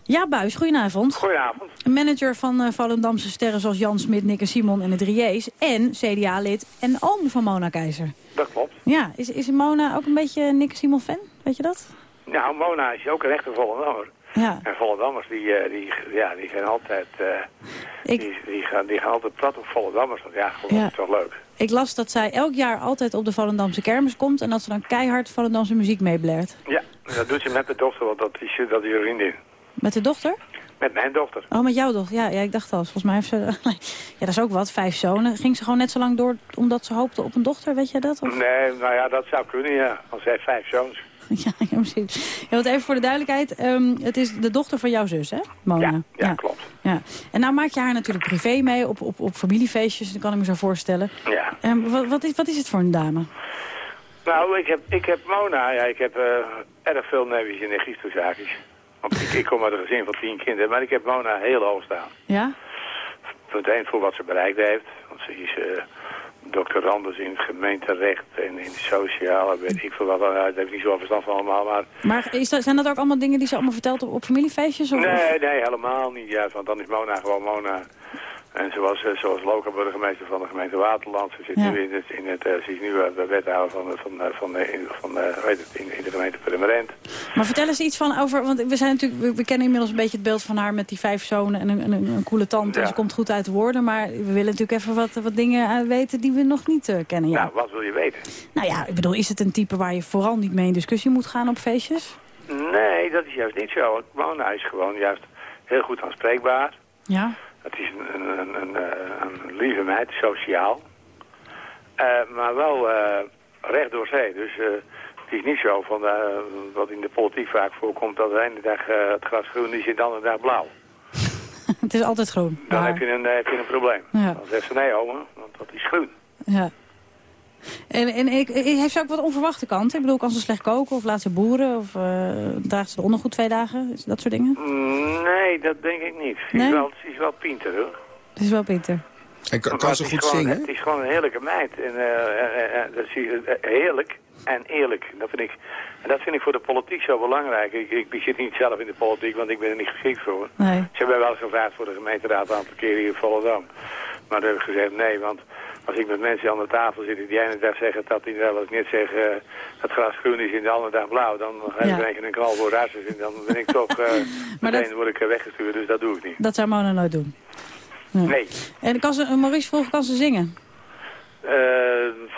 Ja, Buis, goedenavond. Goedenavond. Manager van uh, Volendamse sterren zoals Jan Smit, Nick en Simon en de Drieërs... en CDA-lid en oom van Mona Keizer. Dat klopt. Ja, is, is Mona ook een beetje Nick en Simon fan? Weet je dat? Nou, Mona is ook een echte Volendammer. Ja. En Volendammers, die, uh, die, ja, die zijn altijd... Uh, Ik... die, die, gaan, die gaan altijd plat op Volendammers. Want ja, gewoon ja. is toch leuk. Ik las dat zij elk jaar altijd op de Volendamse kermis komt... en dat ze dan keihard Volendamse muziek meebleert. Ja, dat doet ze met de dochter, want dat is, dat is je vriendin. Met de dochter? Met mijn dochter. Oh, met jouw dochter. Ja, ja ik dacht al. Volgens mij heeft ze... ja, dat is ook wat. Vijf zonen. Ging ze gewoon net zo lang door omdat ze hoopte op een dochter? Weet je dat? Of? Nee, nou ja, dat zou kunnen, ja. Als zij vijf zoons. Ja, ja, precies. Ja, want even voor de duidelijkheid. ehm, het is de dochter van jouw zus, hè, Mona? Ja, klopt. Ja. En nou maak je haar natuurlijk privé mee op, op, op familiefeestjes. Dat kan ik me zo voorstellen. Ja. Ehm, wat, wat, is, wat is het voor een dame? Nou, ik heb, ik heb Mona, ja, ik heb eh, erg veel neefjes en nichtjes zaakjes. Want ik, ik kom uit een gezin van tien kinderen, maar ik heb Mona heel hoog staan. Ja? Meteen voor wat ze bereikt heeft. Want ze is uh, doctorandus in gemeenterecht en in sociale, weet ik veel wat. Uh, daar heb ik niet zo verstand van allemaal, maar... Maar is dat, zijn dat ook allemaal dingen die ze allemaal vertelt op, op familiefeestjes? Of? Nee, nee, helemaal niet juist, want dan is Mona gewoon Mona. En zoals, eh, zoals lokaal burgemeester van de gemeente Waterland. Ze, zit Ja. nu in het, in het, uh, ze is nu uh, wethouder van, van, van, van, in, van weet het, in, in de gemeente Purmerend. Maar vertel eens iets van over, want we, zijn natuurlijk, we, we kennen inmiddels een beetje het beeld van haar met die vijf zonen en een, een, een coole tante. Ja. Ze komt goed uit de woorden, maar we willen natuurlijk even wat, wat dingen weten die we nog niet uh, kennen. Ja. Nou, wat wil je weten? Nou ja, ik bedoel, is het een type waar je vooral niet mee in discussie moet gaan op feestjes? Nee, dat is juist niet zo. Mona is gewoon juist heel goed aanspreekbaar. Ja. Het is een, een, een, een, een lieve meid, sociaal. Uh, maar wel uh, recht door zee. Dus uh, het is niet zo van wat in de politiek vaak voorkomt... dat de ene dag het gras groen is en de andere dag blauw. het is altijd groen. Dan maar... heb, je een, heb je een probleem. Ja. Dan zegt ze nee, oma, want dat is groen. Ja. En, en ik, heeft ze ook wat onverwachte kanten? Ik bedoel, kan ze slecht koken of laat ze boeren? Of draagt ze de ondergoed twee dagen? Dat soort dingen? Nee, dat denk ik niet. Ze nee? is wel, ze is wel pinter, hoor. Het is wel pinter. En kan, kan ze goed gewoon, zingen? Het is gewoon een heerlijke meid. En, uh, uh, uh, dat is heerlijk en eerlijk. Dat vind, ik, en dat vind ik voor de politiek zo belangrijk. Ik, ik zit niet zelf in de politiek, want ik ben er niet geschikt voor. Nee. Ze hebben wel gevraagd voor de gemeenteraad een aantal keren hier in Volendam. Maar daar heb ik gezegd nee, want als ik met mensen aan de tafel zit die ene dag zeggen dat die, wat ik net zeg, uh, het gras groen is en de andere dag blauw, dan heb ja. ik een knal voor en dan ben ik toch, uh, meteen dat... word ik weggestuurd, dus dat doe ik niet. Dat zou Mona nooit doen? Nee. nee. En kan ze, Maurice vroeg, kan ze zingen? Uh,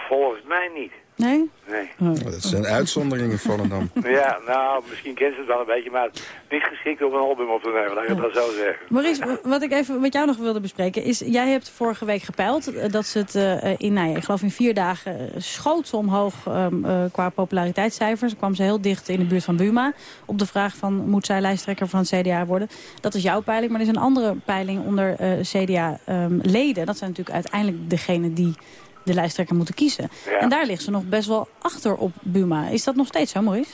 volgens mij niet. Nee? Nee. Oh. Dat zijn uitzonderingen van Volendam. ja, nou, misschien kent ze het wel een beetje, maar niet geschikt om een album op te nemen, laat ik het wel zo zeggen. Maurice, wat ik even met jou nog wilde bespreken is, jij hebt vorige week gepeild dat ze het uh, in, nou ja, ik geloof in vier dagen schoot ze omhoog um, uh, qua populariteitscijfers. Dan kwam ze heel dicht in de buurt van Buma op de vraag van moet zij lijsttrekker van het CDA worden. Dat is jouw peiling, maar er is een andere peiling onder uh, CDA-leden. Um, dat zijn natuurlijk uiteindelijk degenen die de lijsttrekker moeten kiezen. Ja. En daar ligt ze nog best wel achter op Buma. Is dat nog steeds zo, Maurice?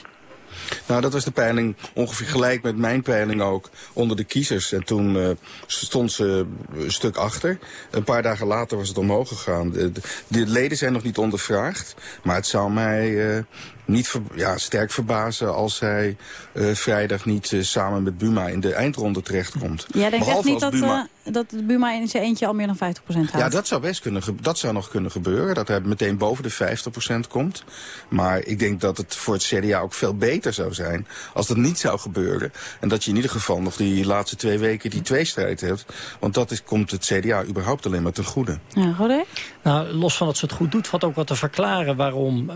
Nou, dat was de peiling ongeveer gelijk met mijn peiling ook onder de kiezers. En toen uh, stond ze een stuk achter. Een paar dagen later was het omhoog gegaan. De, de, de leden zijn nog niet ondervraagd. Maar het zou mij uh, niet ver, ja, sterk verbazen als hij uh, vrijdag niet samen met Buma in de eindronde terechtkomt. Jij denkt echt niet dat, Buma... dat Buma in zijn eentje al meer dan 50% haalt? Ja, dat zou best kunnen dat zou nog kunnen gebeuren. Dat hij meteen boven de 50% komt. Maar ik denk dat het voor het CDA ook veel beter zou zijn als dat niet zou gebeuren. En dat je in ieder geval nog die laatste twee weken die tweestrijd hebt. Want dat is, komt het CDA überhaupt alleen maar ten goede. Ja? Nou, los van dat ze het goed doet, valt ook wat te verklaren waarom,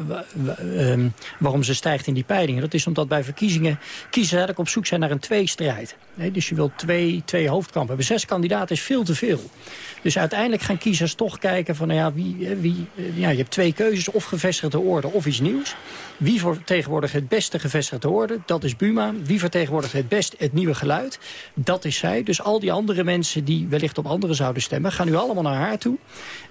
um, waarom ze stijgt in die peilingen. Dat is omdat bij verkiezingen kiezers eigenlijk op zoek zijn naar een tweestrijd. Nee, dus je wilt twee, twee hoofdkampen hebben. Zes kandidaten is veel te veel. Dus uiteindelijk gaan kiezers toch kijken van, nou ja, wie, wie, ja, je hebt twee keuzes, of gevestigde orde of iets nieuws. Wie vertegenwoordigt het beste gevestigde orde? Dat is Buma. Wie vertegenwoordigt het best het nieuwe geluid? Dat is zij. Dus al die andere mensen die wellicht op anderen zouden stemmen, gaan nu allemaal naar haar toe.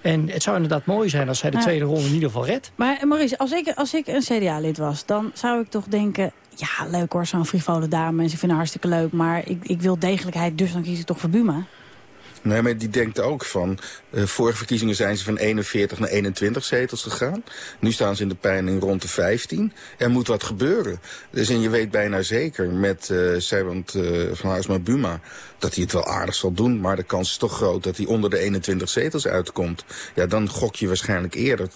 En het zou inderdaad mooi zijn als zij de tweede ronde in ieder geval redt. Maar Maurice, als ik, als ik een CDA-lid was, dan zou ik toch denken... ja, leuk hoor, zo'n frivole dame. En ze vinden hartstikke leuk. Maar ik, ik wil degelijkheid, dus dan kies ik toch voor Buma. Nee, maar die denkt ook van... Uh, vorige verkiezingen zijn ze van 41 naar 21 zetels gegaan. Nu staan ze in de peiling rond de 15. Er moet wat gebeuren. Dus en je weet bijna zeker met uh, Seiwand uh, van Haarsma Buma... dat hij het wel aardig zal doen, maar de kans is toch groot... dat hij onder de 21 zetels uitkomt. Ja, dan gok je waarschijnlijk eerder.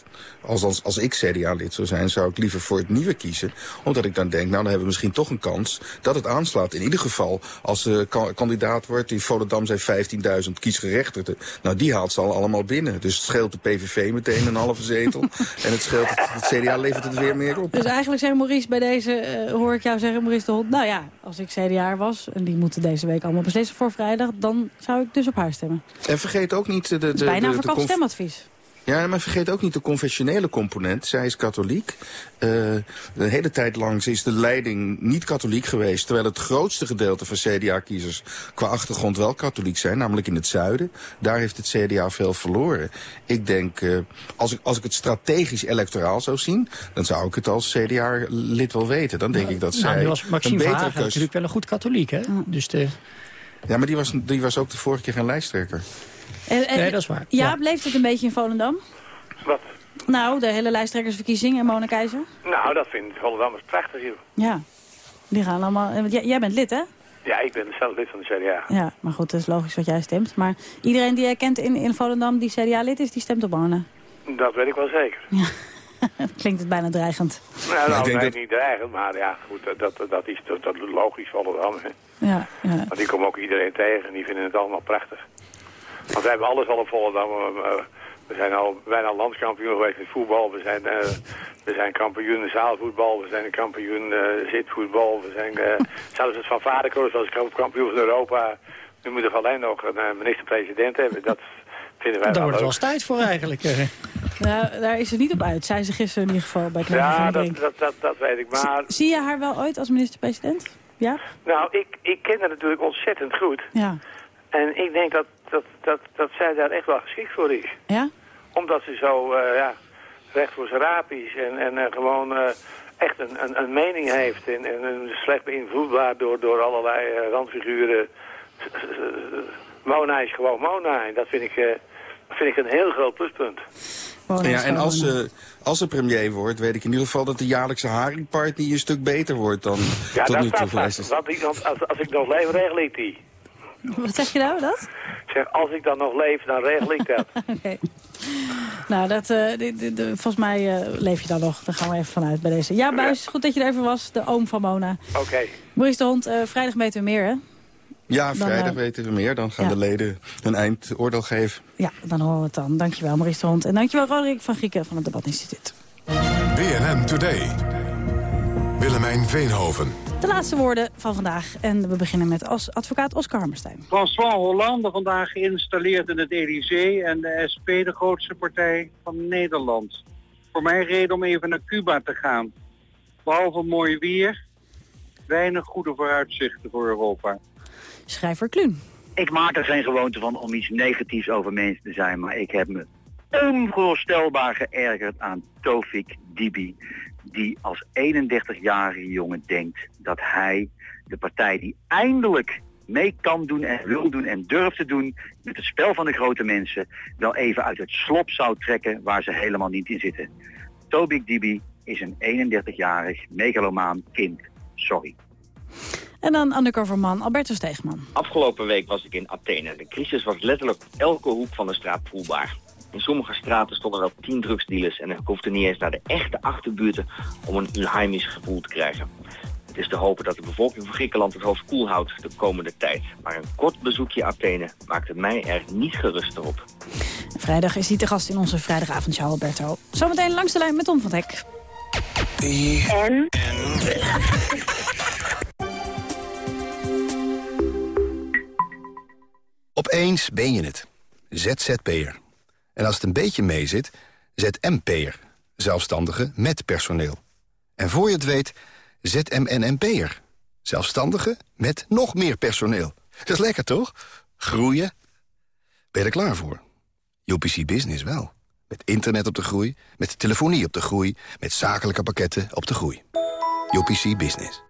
Als, als, ik CDA-lid zou zijn, zou ik liever voor het nieuwe kiezen. Omdat ik dan denk, nou dan hebben we misschien toch een kans... dat het aanslaat. In ieder geval, als de kandidaat wordt... die Volendam zijn 15.000 kiesgerechtigden. Nou, die haalt ze al allemaal binnen. Dus het scheelt de PVV meteen een halve zetel. en het scheelt het, het, CDA levert het weer meer op. Dus eigenlijk zegt Maurice bij deze, uh, hoor ik jou zeggen, Maurice de Hond... nou ja, als ik CDA was, en die moeten deze week allemaal beslissen voor vrijdag... dan zou ik dus op haar stemmen. En vergeet ook niet... De, de, is bijna een verkocht stemadvies. Ja, maar vergeet ook niet de confessionele component. Zij is katholiek. Uh, de hele tijd lang is de leiding niet katholiek geweest... terwijl het grootste gedeelte van CDA-kiezers qua achtergrond wel katholiek zijn... namelijk in het zuiden. Daar heeft het CDA veel verloren. Ik denk, uh, als, ik, als ik het strategisch electoraal zou zien... dan zou ik het als CDA-lid wel weten. Dan denk nou, ik dat nou, zij was Maxime een betere keuze... natuurlijk wel een goed katholiek, hè? Dus de... Ja, maar die was, die was ook de vorige keer geen lijsttrekker. En, en, Nee, dat is waar. Ja, bleef het een beetje in Volendam? Wat? Nou, de hele lijsttrekkersverkiezing en Mona Keizer? Nou, dat vindt Vollendammers prachtig, joh. Ja, die gaan allemaal... want Jij, jij bent lid, hè? Ja, ik ben zelf lid van de CDA. Ja, maar goed, dat is logisch wat jij stemt. Maar iedereen die jij kent in, in Volendam die CDA-lid is, die stemt op Mona. Dat weet ik wel zeker. Klinkt het bijna dreigend. Nou, nou ik denk nee, dat- niet dreigend, maar ja, goed, dat, dat, dat is, dat, dat is logisch Volendam, hè. Ja, ja. Want die komen ook iedereen tegen en die vinden het allemaal prachtig. Want wij hebben alles al op Volendam. eh, We zijn al bijna landskampioen geweest in voetbal. We zijn, eh, we zijn kampioen in zaalvoetbal. We zijn kampioen eh, zitvoetbal. We zijn eh, zelfs het van Vaderkoos was kampioen van Europa. Nu moeten we alleen nog een minister-president hebben. Dat vinden wij Daar wel wordt wel eens tijd voor eigenlijk. Nou, daar is ze niet op uit, zei ze gisteren in ieder geval bij van Ja, dat, dat, dat, dat weet ik. Maar Zie je haar wel ooit als minister-president? Ja? nou, ik, ik ken haar natuurlijk ontzettend goed. Ja. En ik denk dat, dat, dat, dat zij daar echt wel geschikt voor is. Ja? Omdat ze zo eh, ja, recht voor zijn raap is en, en eh, gewoon eh, echt een, een, een mening heeft. En, slecht beïnvloedbaar door, door allerlei randfiguren. Mona is gewoon Mona en dat vind ik, eh, dat vind ik een heel groot pluspunt. Ja, en als ze, als ze premier wordt, weet ik in ieder geval dat de jaarlijkse haringparty een stuk beter wordt dan Ja, tot dat nu toe staat vast. Want, ik- want als, als ik nog leef, regel ik die. Wat zeg je nou, dat? Ik zeg, als ik dan nog leef, dan regel ik dat. Oké. Nou, dat, eh, de- de- de- volgens mij eh, leef je dan nog. Daar gaan we even vanuit bij deze. Ja, Buis, goed dat je er even was. De oom van Mona. Oké. Maurice de Hond, eh, vrijdag weten we meer, hè? Ja, Dan, vrijdag weten we meer. Dan gaan ja. de leden een eindoordeel geven. Ja, dan horen we het dan. Dankjewel, Maurice de Hond. En dankjewel, Roderick van Grieken van het Debatinstituut. BNN Today. Willemijn Veenhoven. De laatste woorden van vandaag. En we beginnen met als advocaat Oscar Hammerstein. François Hollande vandaag geïnstalleerd in het Elysée en de SP de grootste partij van Nederland. Voor mij reden om even naar Cuba te gaan. Behalve mooi weer, weinig goede vooruitzichten voor Europa. Schrijver Kluun. Ik maak er geen gewoonte van om iets negatiefs over mensen te zijn, maar ik heb me onvoorstelbaar geërgerd aan Tofik Dibi, die als 31-jarige jongen denkt dat hij, de partij die eindelijk mee kan doen en wil doen en durft te doen met het spel van de grote mensen, wel even uit het slop zou trekken waar ze helemaal niet in zitten. Tofik Dibi is een 31-jarig megalomaan kind. Sorry. En dan undercoverman Alberto Steegman. Afgelopen week was ik in Athene. De crisis was letterlijk op elke hoek van de straat voelbaar. In sommige straten stonden wel tien drugsdealers en ik hoefde niet eens naar de echte achterbuurten om een unheimisch gevoel te krijgen. Het is te hopen dat de bevolking van Griekenland het hoofd koel houdt de komende tijd. Maar een kort bezoekje Athene maakte mij er niet geruster op. Vrijdag is hij te gast in onze vrijdagavondshow, Alberto. Zometeen langs de lijn met Tom van Hek. En? Opeens ben je het. ZZP'er. En als het een beetje meezit, ZMP'er. Zelfstandige met personeel. En voor je het weet, ZMNMP'er. Zelfstandige met nog meer personeel. Dat is lekker, toch? Groeien. Ben je er klaar voor? UPC Business wel. Met internet op de groei, met telefonie op de groei... met zakelijke pakketten op de groei. UPC Business.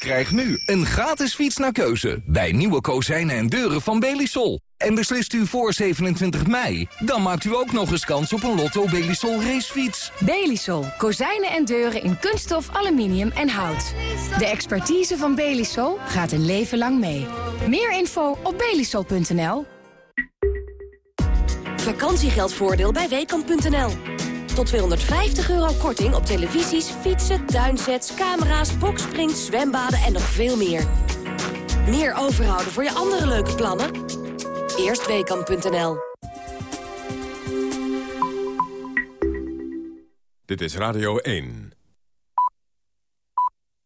Krijg nu een gratis fiets naar keuze bij nieuwe kozijnen en deuren van Belisol. En beslist u voor 27 mei, dan maakt u ook nog eens kans op een Lotto Belisol racefiets. Belisol. Kozijnen en deuren in kunststof, aluminium en hout. De expertise van Belisol gaat een leven lang mee. Meer info op belisol.nl. Vakantiegeldvoordeel bij Weekamp.nl. Tot 250 euro korting op televisies, fietsen, tuinsets, camera's, boksprings, zwembaden en nog veel meer. Meer overhouden voor je andere leuke plannen? Eerst Weekamp.nl. Dit is Radio 1.